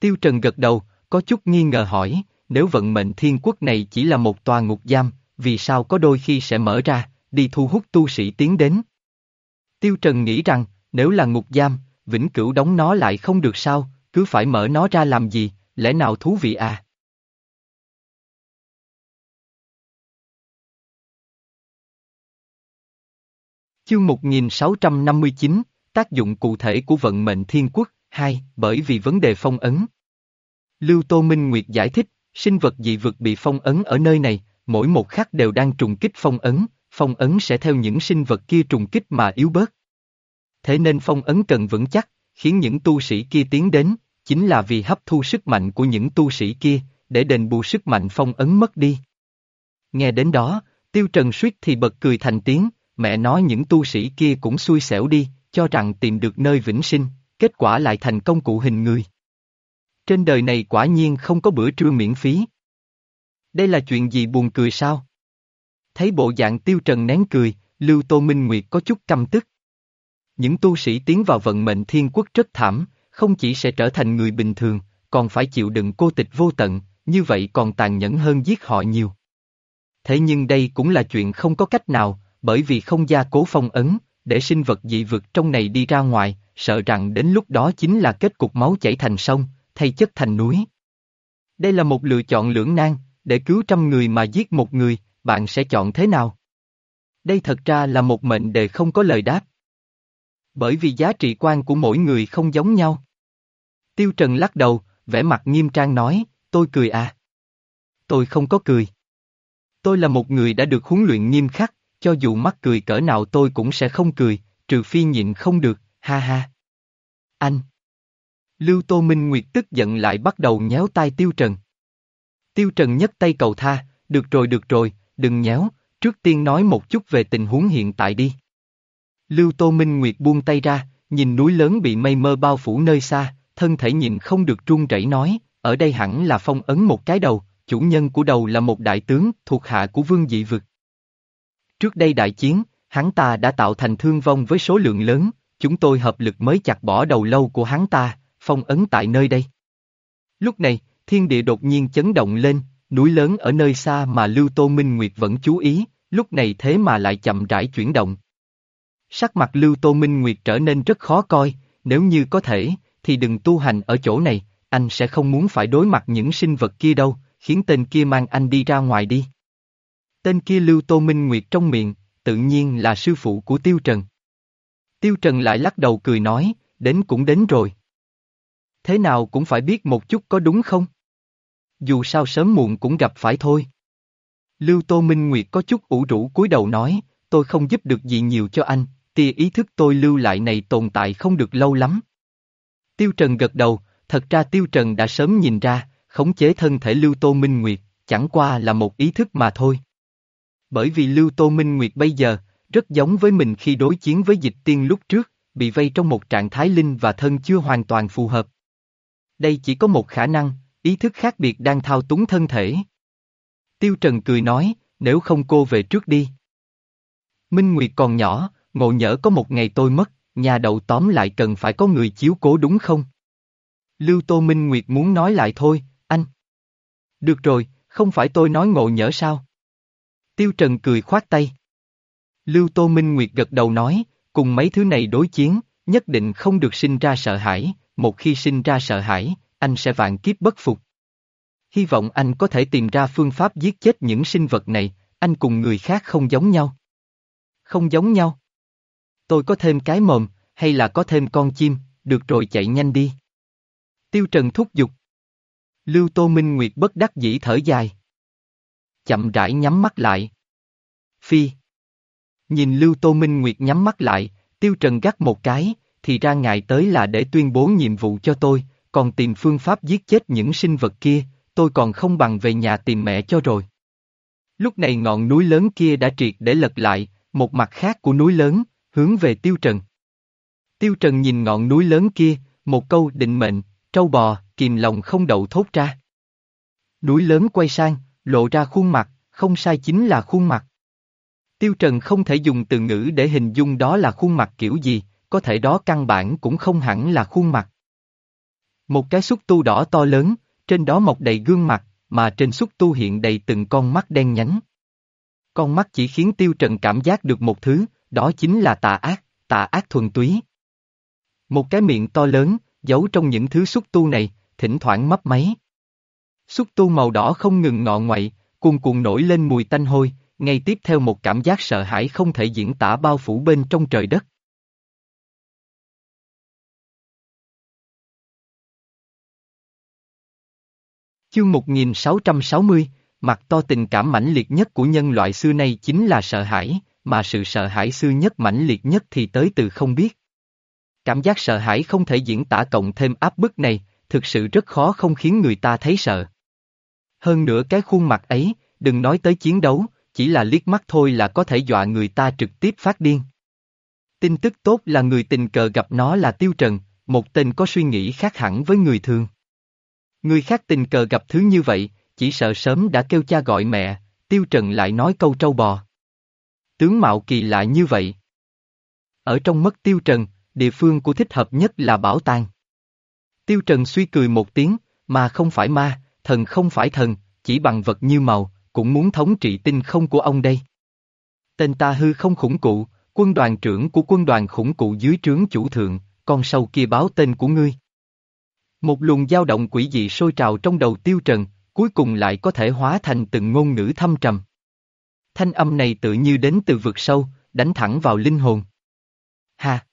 Tiêu Trần gật đầu, có chút nghi ngờ hỏi, nếu vận mệnh thiên quốc này chỉ là một tòa ngục giam, vì sao có đôi khi sẽ mở ra, đi thu hút tu sĩ tiến đến? Tiêu Trần nghĩ rằng, nếu là ngục giam, vĩnh cửu đóng nó lại không được sao, cứ phải mở nó ra làm gì, lẽ nào thú vị à? Chương 1659, tác dụng cụ thể của vận mệnh thiên quốc, 2, bởi vì vấn đề phong ấn. Lưu Tô Minh Nguyệt giải thích, sinh vật dị vực bị phong ấn ở nơi này, mỗi một khắc đều đang trùng kích phong ấn, phong ấn sẽ theo những sinh vật kia trùng kích mà yếu bớt. Thế nên phong ấn cần vững chắc, khiến những tu sĩ kia tiến đến, chính là vì hấp thu sức mạnh của những tu sĩ kia, để đền bù sức mạnh phong ấn mất đi. Nghe đến đó, Tiêu Trần suýt thì bật cười thành tiếng, mẹ nói những tu sĩ kia cũng xui xẻo đi, cho rằng tìm được nơi vĩnh sinh, kết quả lại thành công cụ hình người. Trên đời này quả nhiên không có bữa trưa miễn phí. Đây là chuyện gì buồn cười sao? Thấy bộ dạng tiêu trần nén cười, Lưu Tô Minh Nguyệt có chút căm tức. Những tu sĩ tiến vào vận mệnh thiên quốc rất thảm, không chỉ sẽ trở thành người bình thường, còn phải chịu đựng cô tịch vô tận, như vậy còn tàn nhẫn hơn giết họ nhiều. Thế nhưng đây cũng là chuyện không có cách nào, bởi vì không gia cố phong ấn, để sinh vật dị vực trong này đi ra ngoài, sợ rằng đến lúc đó chính là kết cục máu chảy thành sông, thay chất thành núi. Đây là một lựa chọn lưỡng nan, để cứu trăm người mà giết một người, bạn sẽ chọn thế nào? Đây thật ra là một mệnh đề không có lời đáp. Bởi vì giá trị quan của mỗi người không giống nhau. Tiêu Trần lắc đầu, vẻ mặt nghiêm trang nói, tôi cười à. Tôi không có cười. Tôi là một người đã được huấn luyện nghiêm khắc, cho dù mắc cười cỡ nào tôi cũng sẽ không cười, trừ phi nhịn không được, ha ha. Anh! Lưu Tô Minh Nguyệt tức giận lại bắt đầu nhéo tai Tiêu Trần. Tiêu Trần nhấc tay cầu tha, được rồi được rồi, đừng nhéo, trước tiên nói một chút về tình huống hiện tại đi. Lưu Tô Minh Nguyệt buông tay ra, nhìn núi lớn bị mây mơ bao phủ nơi xa, thân thể nhìn không được run rẩy nói, ở đây hẳn là phong ấn một cái đầu, chủ nhân của đầu là một đại tướng thuộc hạ của vương dị vực. Trước đây đại chiến, hắn ta đã tạo thành thương vong với số lượng lớn, chúng tôi hợp lực mới chặt bỏ đầu lâu của hắn ta, phong ấn tại nơi đây. Lúc này, thiên địa đột nhiên chấn động lên, núi lớn ở nơi xa mà Lưu Tô Minh Nguyệt vẫn chú ý, lúc này thế mà lại chậm rãi chuyển động. Sắc mặt Lưu Tô Minh Nguyệt trở nên rất khó coi, nếu như có thể, thì đừng tu hành ở chỗ này, anh sẽ không muốn phải đối mặt những sinh vật kia đâu, khiến tên kia mang anh đi ra ngoài đi. Tên kia Lưu Tô Minh Nguyệt trong miệng, tự nhiên là sư phụ của Tiêu Trần. Tiêu Trần lại lắc đầu cười nói, đến cũng đến rồi. Thế nào cũng phải biết một chút có đúng không? Dù sao sớm muộn cũng gặp phải thôi. Lưu Tô Minh Nguyệt có chút ủ rũ cúi đầu nói, tôi không giúp được gì nhiều cho anh, tia ý thức tôi lưu lại này tồn tại không được lâu lắm. Tiêu Trần gật đầu, thật ra Tiêu Trần đã sớm nhìn ra, khống chế thân thể Lưu Tô Minh Nguyệt, chẳng qua là một ý thức mà thôi. Bởi vì Lưu Tô Minh Nguyệt bây giờ, rất giống với mình khi đối chiến với dịch tiên lúc trước, bị vây trong một trạng thái linh và thân chưa hoàn toàn phù hợp. Đây chỉ có một khả năng, ý thức khác biệt đang thao túng thân thể. Tiêu Trần cười nói, nếu không cô về trước đi. Minh Nguyệt còn nhỏ, ngộ nhỡ có một ngày tôi mất, nhà đậu tóm lại cần phải có người chiếu cố đúng không? Lưu Tô Minh Nguyệt muốn nói lại thôi, anh. Được rồi, không phải tôi nói ngộ nhỡ sao? Tiêu Trần cười khoát tay. Lưu Tô Minh Nguyệt gật đầu nói, cùng mấy thứ này đối chiến, nhất định không được sinh ra sợ hãi, một khi sinh ra sợ hãi, anh sẽ vạn kiếp bất phục. Hy vọng anh có thể tìm ra phương pháp giết chết những sinh vật này, anh cùng người khác không giống nhau. Không giống nhau. Tôi có thêm cái mồm, hay là có thêm con chim, được rồi chạy nhanh đi. Tiêu Trần thúc giục. Lưu Tô Minh Nguyệt bất đắc dĩ thở dài chậm rãi nhắm mắt lại. Phi. Nhìn Lưu Tô Minh Nguyệt nhắm mắt lại, Tiêu Trần gắt một cái, thì ra ngài tới là để tuyên bố nhiệm vụ cho tôi, còn tìm phương pháp giết chết những sinh vật kia, tôi còn không bằng về nhà tìm mẹ cho rồi. Lúc này ngọn núi lớn kia đã triệt để lật lại, một mặt khác của núi lớn, hướng về Tiêu Trần. Tiêu Trần nhìn ngọn núi lớn kia, một câu định mệnh, trâu bò, kìm lòng không đậu thốt ra. Núi lớn quay sang, lộ ra khuôn mặt, không sai chính là khuôn mặt. Tiêu Trần không thể dùng từ ngữ để hình dung đó là khuôn mặt kiểu gì, có thể đó căn bản cũng không hẳn là khuôn mặt. Một cái xúc tu đỏ to lớn, trên đó mọc đầy gương mặt, mà trên xúc tu hiện đầy từng con mắt đen nhánh. Con mắt chỉ khiến Tiêu Trần cảm giác được một thứ, đó chính là tà ác, tà ác thuần túy. Một cái miệng to lớn, giấu trong những thứ xúc tu này, thỉnh thoảng mấp máy. Xúc tu màu đỏ không ngừng ngọ ngoại, cuồn cuộn nổi lên mùi tanh hôi, ngay tiếp theo một cảm giác sợ hãi không thể diễn tả bao phủ bên trong trời đất. Chương 1660, mặt to tình cảm mãnh liệt nhất của nhân loại xưa nay chính là sợ hãi, mà sự sợ hãi xưa nhất mãnh liệt nhất thì tới từ không biết. Cảm giác sợ hãi không thể diễn tả cộng thêm áp bức này, thực sự rất khó không khiến người ta thấy sợ. Hơn nữa cái khuôn mặt ấy, đừng nói tới chiến đấu, chỉ là liếc mắt thôi là có thể dọa người ta trực tiếp phát điên. Tin tức tốt là người tình cờ gặp nó là Tiêu Trần, một tên có suy nghĩ khác hẳn với người thường. Người khác tình cờ gặp thứ như vậy, chỉ sợ sớm đã kêu cha gọi mẹ, Tiêu Trần lại nói câu trâu bò. Tướng mạo kỳ lạ như vậy. Ở trong mất Tiêu Trần, địa phương của thích hợp nhất là bảo tàng. Tiêu Trần suy cười một tiếng, mà không phải ma, thần không phải thần, chỉ bằng vật như màu, cũng muốn thống trị tinh không của ông đây. Tên ta hư không khủng cụ, quân đoàn trưởng của quân đoàn khủng cụ dưới trướng chủ thượng, con sâu kia báo tên của ngươi. Một luồng dao động quỷ dị sôi trào trong đầu tiêu trần, cuối cùng lại có thể hóa thành từng ngôn ngữ thâm trầm. Thanh âm này tự như đến từ vực sâu, đánh thẳng vào linh hồn. Ha!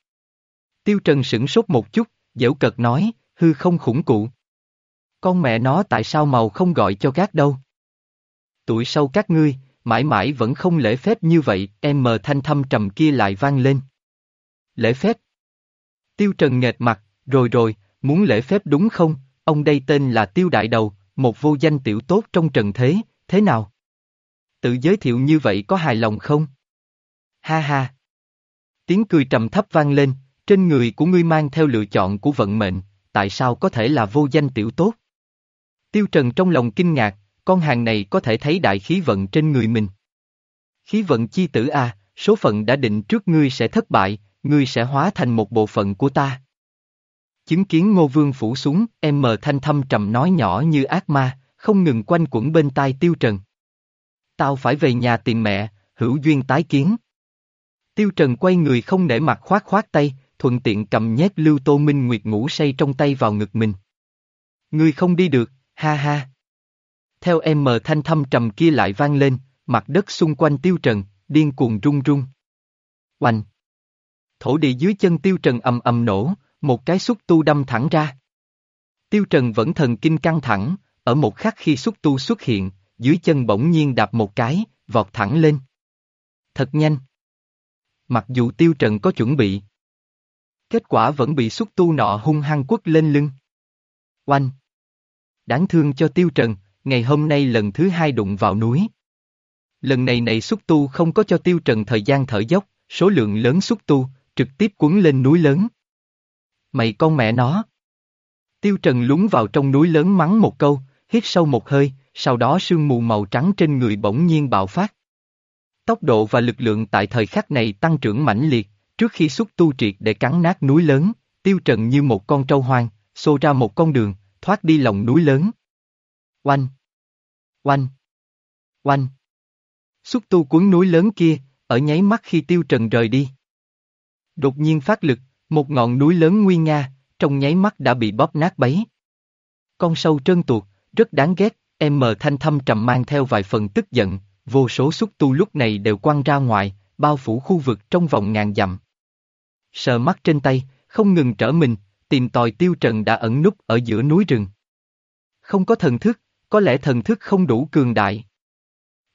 Tiêu trần sửng sốt một chút, dễu cợt nói, hư không khủng cụ. Con mẹ nó tại sao màu không gọi cho gác đâu? Tuổi sâu các ngươi, mãi mãi vẫn không lễ phép như vậy, em mờ thanh thâm trầm kia lại vang lên. Lễ phép? Tiêu Trần nghệt mặt, rồi rồi, muốn lễ phép đúng không? Ông đây tên là Tiêu Đại Đầu, một vô danh tiểu tốt trong trần thế, thế nào? Tự giới thiệu như vậy có hài lòng không? Ha ha! Tiếng cười trầm thấp vang lên, trên người của ngươi mang theo lựa chọn của vận mệnh, tại sao có thể là vô danh tiểu tốt? Tiêu Trần trong lòng kinh ngạc, con hàng này có thể thấy đại khí vận trên người mình. Khí vận chi tử a, số phận đã định trước ngươi sẽ thất bại, ngươi sẽ hóa thành một bộ phận của ta. Chứng kiến ngô vương phủ xuống, em mờ thanh thâm trầm nói nhỏ như ác ma, không ngừng quanh quẩn bên tai tiêu trần. Tao phải về nhà tìm mẹ, hữu duyên tái kiến. Tiêu trần quay người không để mặt khoát khoát tay, thuận tiện cầm nhét lưu tô minh nguyệt ngủ say trong tay vào ngực mình. Ngươi không đi được, ha ha. Theo em mờ thanh thâm trầm kia lại vang lên, mặt đất xung quanh tiêu trần, điên cuồng rung rung. Oanh! Thổ địa dưới chân tiêu trần ầm ầm nổ, một cái xúc tu đâm thẳng ra. Tiêu trần vẫn thần kinh căng thẳng, ở một khắc khi xúc tu xuất hiện, dưới chân bỗng nhiên đạp một cái, vọt thẳng lên. Thật nhanh. Mặc dù tiêu trần có chuẩn bị. Kết quả vẫn bị xúc tu nọ hung hăng quất lên lưng. Oanh! Đáng thương cho tiêu trần, ngày hôm nay lần thứ hai đụng vào núi. Lần này này xúc tu không có cho tiêu trần thời gian thở dốc, số lượng lớn xúc tu, trực tiếp cuốn lên núi lớn. Mày con mẹ nó. Tiêu trần lúng vào trong núi lớn mắng một câu, hít sâu một hơi, sau đó sương mù màu trắng trên người bỗng nhiên bạo phát. Tốc độ và lực lượng tại thời khắc này tăng trưởng mãnh liệt, trước khi xúc tu triệt để cắn nát núi lớn, tiêu trần như một con trâu hoang, xô ra một con đường, thoát đi lòng núi lớn. Oanh! Oanh! Oanh! Xúc tu cuốn núi lớn kia, ở nháy mắt khi tiêu trần rời đi. Đột nhiên phát lực, một ngọn núi lớn nguy nga, trong nháy mắt đã bị bóp nát bấy. Con sâu trơn tuột, rất đáng ghét, em mờ thanh thâm trầm mang theo vài phần tức giận, vô số xúc tu lúc này đều quăng ra ngoài, bao phủ khu vực trong vòng ngàn dặm. Sờ mắt trên tay, không ngừng trở mình, tìm tòi tiêu trần đã ẩn núp ở giữa núi rừng. Không có thần thức, có lẽ thần thức không đủ cường đại.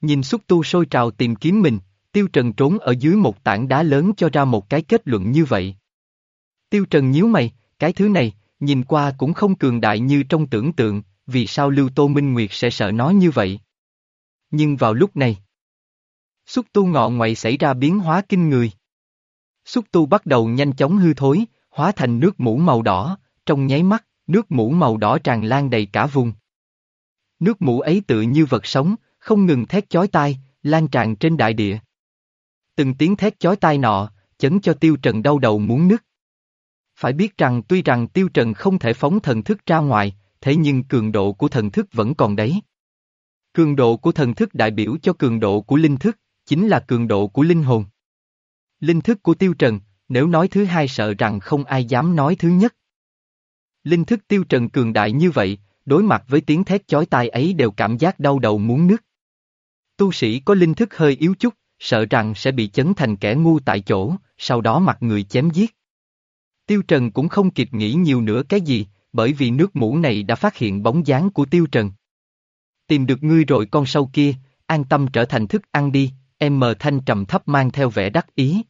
Nhìn xúc tu sôi trào tìm kiếm mình, Tiêu Trần trốn ở dưới một tảng đá lớn cho ra một cái kết luận như vậy. Tiêu Trần nhíu mày, cái thứ này, nhìn qua cũng không cường đại như trong tưởng tượng, vì sao Lưu Tô Minh Nguyệt sẽ sợ nó như vậy? Nhưng vào lúc này, xúc tu ngọ ngoại xảy ra biến hóa kinh người. Xúc tu bắt đầu nhanh chóng hư thối, hóa thành nước mũ màu đỏ, trong nháy mắt, nước mũ màu đỏ tràn lan đầy cả vùng. Nước mũ ấy tự như vật sống, không ngừng thét chói tai, lan tràn trên đại địa. Từng tiếng thét chói tai nọ, chấn cho tiêu trần đau đầu muốn nứt. Phải biết rằng tuy rằng tiêu trần không thể phóng thần thức ra ngoài, thế nhưng cường độ của thần thức vẫn còn đấy. Cường độ của thần thức đại biểu cho cường độ của linh thức, chính là cường độ của linh hồn. Linh thức của tiêu trần, nếu nói thứ hai sợ rằng không ai dám nói thứ nhất. Linh thức tiêu trần cường đại như vậy, đối mặt với tiếng thét chói tai ấy đều cảm giác đau đầu muốn nứt. Tu sĩ có linh thức hơi yếu chút, sợ rằng sẽ bị chấn thành kẻ ngu tại chỗ, sau đó mặt người chém giết. Tiêu Trần cũng không kịp nghĩ nhiều nữa cái gì, bởi vì nước mũ này đã phát hiện bóng dáng của Tiêu Trần. Tìm được ngươi rồi con sâu kia, an tâm trở thành thức ăn đi, em mờ thanh trầm thấp mang theo vẻ đắc ý.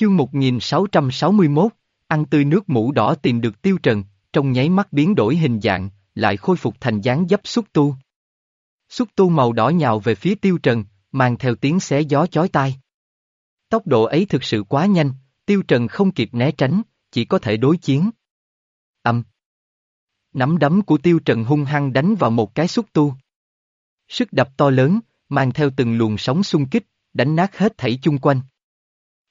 Chương 1661, ăn tươi nước mũ đỏ tìm được tiêu trần, trong nháy mắt biến đổi hình dạng, lại khôi phục thành dáng dấp xúc tu. Xúc tu màu đỏ nhào về phía tiêu trần, mang theo tiếng xé gió chói tai. Tốc độ ấy thực sự quá nhanh, tiêu trần không kịp né tránh, chỉ có thể đối chiến. Âm. Nắm đấm của tiêu trần hung hăng đánh vào một cái xúc tu. Sức đập to lớn, mang theo từng luồng sóng xung kích, đánh nát hết thảy chung quanh.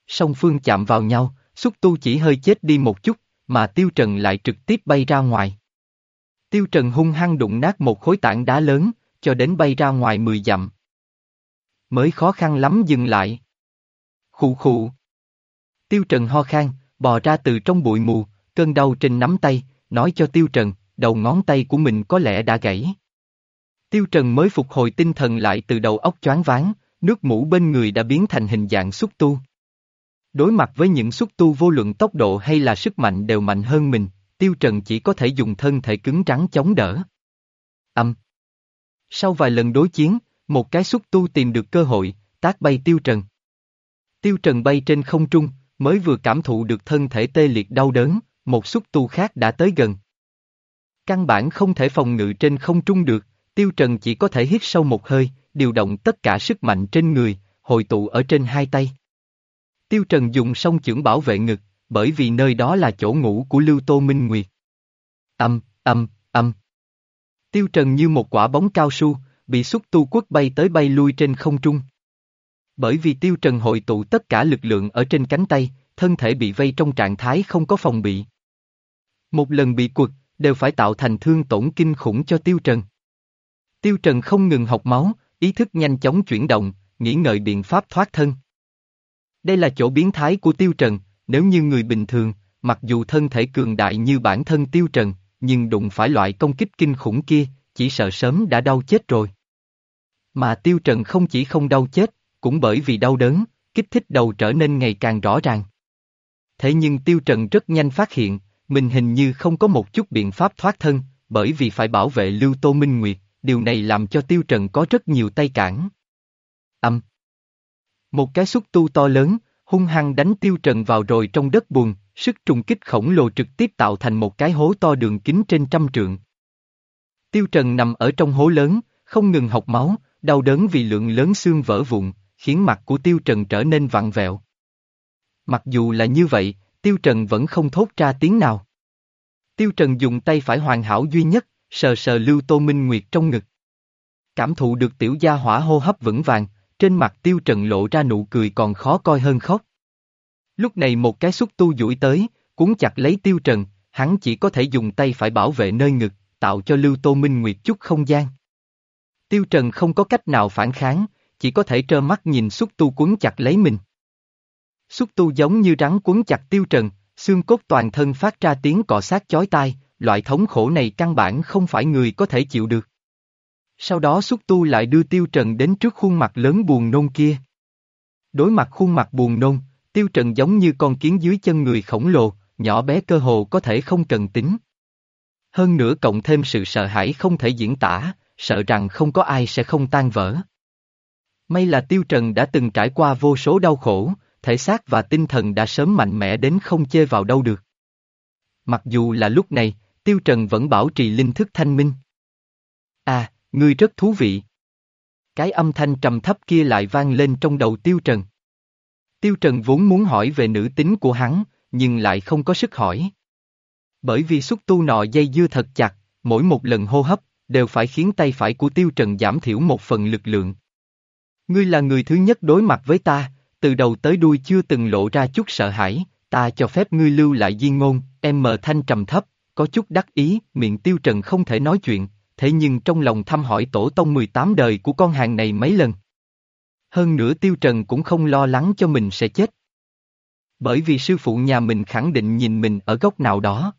Song phương chạm vào nhau, xúc tu chỉ hơi chết đi một chút, mà tiêu trần lại trực tiếp bay ra ngoài. Tiêu trần hung hăng đụng nát một khối tảng đá lớn, cho đến bay ra ngoài 10 dặm. Mới khó khăn lắm dừng lại. Khụ khụ. Tiêu trần ho khan, bò ra từ trong bụi mù, cơn đau trên nắm tay, nói cho tiêu trần, đầu ngón tay của mình có lẽ đã gãy. Tiêu trần mới phục hồi tinh thần lại từ đầu óc choáng váng, nước mũ bên người đã biến thành hình dạng xúc tu. Đối mặt với những xúc tu vô luận tốc độ hay là sức mạnh đều mạnh hơn mình, Tiêu Trần chỉ có thể dùng thân thể cứng trắng chống đỡ. Âm. Sau vài lần đối chiến, một cái xúc tu tìm được cơ hội, tác bay Tiêu Trần. Tiêu Trần bay trên không trung, mới vừa cảm thụ được thân thể tê liệt đau đớn, một xúc tu khác đã tới gần. Căn bản không thể phòng ngự trên không trung được, Tiêu Trần chỉ có thể hít sâu một hơi, điều động tất cả sức mạnh trên người, hồi tụ ở trên hai tay. Tiêu Trần dùng song chưởng bảo vệ ngực, bởi vì nơi đó là chỗ ngủ của Lưu Tô Minh Nguyệt. Âm, âm, âm. Tiêu Trần như một quả bóng cao su, bị xúc tu quất bay tới bay lui trên không trung. Bởi vì Tiêu Trần hội tụ tất cả lực lượng ở trên cánh tay, thân thể bị vây trong trạng thái không có phòng bị. Một lần bị quật, đều phải tạo thành thương tổn kinh khủng cho Tiêu Trần. Tiêu Trần không ngừng học máu, ý thức nhanh chóng chuyển động, nghĩ ngợi biện pháp thoát thân. Đây là chỗ biến thái của Tiêu Trần, nếu như người bình thường, mặc dù thân thể cường đại như bản thân Tiêu Trần, nhưng đụng phải loại công kích kinh khủng kia, chỉ sợ sớm đã đau chết rồi. Mà Tiêu Trần không chỉ không đau chết, cũng bởi vì đau đớn, kích thích đầu trở nên ngày càng rõ ràng. Thế nhưng Tiêu Trần rất nhanh phát hiện, mình hình như không có một chút biện pháp thoát thân, bởi vì phải bảo vệ Lưu Tô Minh Nguyệt, điều này làm cho Tiêu Trần có rất nhiều tay cản. Âm. Một cái xúc tu to lớn, hung hăng đánh tiêu trần vào rồi trong đất buồn, sức trùng kích khổng lồ trực tiếp tạo thành một cái hố to đường kính trên trăm trượng. Tiêu trần nằm ở trong hố lớn, không ngừng học máu, đau đớn vì lượng lớn xương vỡ vụn, khiến mặt của tiêu trần trở nên vặn vẹo. Mặc dù là như vậy, tiêu trần vẫn không thốt ra tiếng nào. Tiêu trần dùng tay phải hoàn hảo duy nhất, sờ sờ lưu tô minh nguyệt trong ngực. Cảm thụ được tiểu gia hỏa hô hấp vững vàng, trên mặt tiêu trần lộ ra nụ cười còn khó coi hơn khóc. Lúc này một cái xúc tu duỗi tới, cuốn chặt lấy tiêu trần, hắn chỉ có thể dùng tay phải bảo vệ nơi ngực, tạo cho Lưu Tô Minh Nguyệt chút không gian. Tiêu trần không có cách nào phản kháng, chỉ có thể trơ mắt nhìn xúc tu cuốn chặt lấy mình. Xúc tu giống như rắn cuốn chặt tiêu trần, xương cốt toàn thân phát ra tiếng cọ sát chói tai, loại thống khổ này căn bản không phải người có thể chịu được. Sau đó xúc tu lại đưa Tiêu Trần đến trước khuôn mặt lớn buồn nôn kia. Đối mặt khuôn mặt buồn nôn, Tiêu Trần giống như con kiến dưới chân người khổng lồ, nhỏ bé cơ hồ có thể không cần tính. Hơn nữa cộng thêm sự sợ hãi không thể diễn tả, sợ rằng không có ai sẽ không tan vỡ. May là Tiêu Trần đã từng trải qua vô số đau khổ, thể xác và tinh thần đã sớm mạnh mẽ đến không chê vào đâu được. Mặc dù là lúc này, Tiêu Trần vẫn bảo trì linh thức thanh minh. À, ngươi rất thú vị. Cái âm thanh trầm thấp kia lại vang lên trong đầu Tiêu Trần. Tiêu Trần vốn muốn hỏi về nữ tính của hắn, nhưng lại không có sức hỏi. Bởi vì xúc tu nọ dây dưa thật chặt, mỗi một lần hô hấp, đều phải khiến tay phải của Tiêu Trần giảm thiểu một phần lực lượng. Ngươi là người thứ nhất đối mặt với ta, từ đầu tới đuôi chưa từng lộ ra chút sợ hãi, ta cho phép ngươi lưu lại di ngôn, em mờ thanh trầm thấp, có chút đắc ý, miệng Tiêu Trần không thể nói chuyện, thế nhưng trong lòng thăm hỏi tổ tông 18 đời của con hàng này mấy lần. Hơn nữa Tiêu Trần cũng không lo lắng cho mình sẽ chết. Bởi vì sư phụ nhà mình khẳng định nhìn mình ở góc nào đó.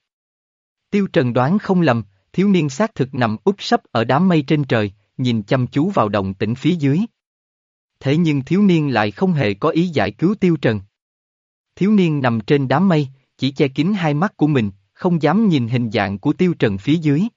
Tiêu Trần đoán không lầm, thiếu niên xác thực nằm úp sấp ở đám mây trên trời, nhìn chăm chú vào động tĩnh phía dưới. Thế nhưng thiếu niên lại không hề có ý giải cứu Tiêu Trần. Thiếu niên nằm trên đám mây, chỉ che kín hai mắt của mình, không dám nhìn hình dạng của Tiêu Trần phía dưới.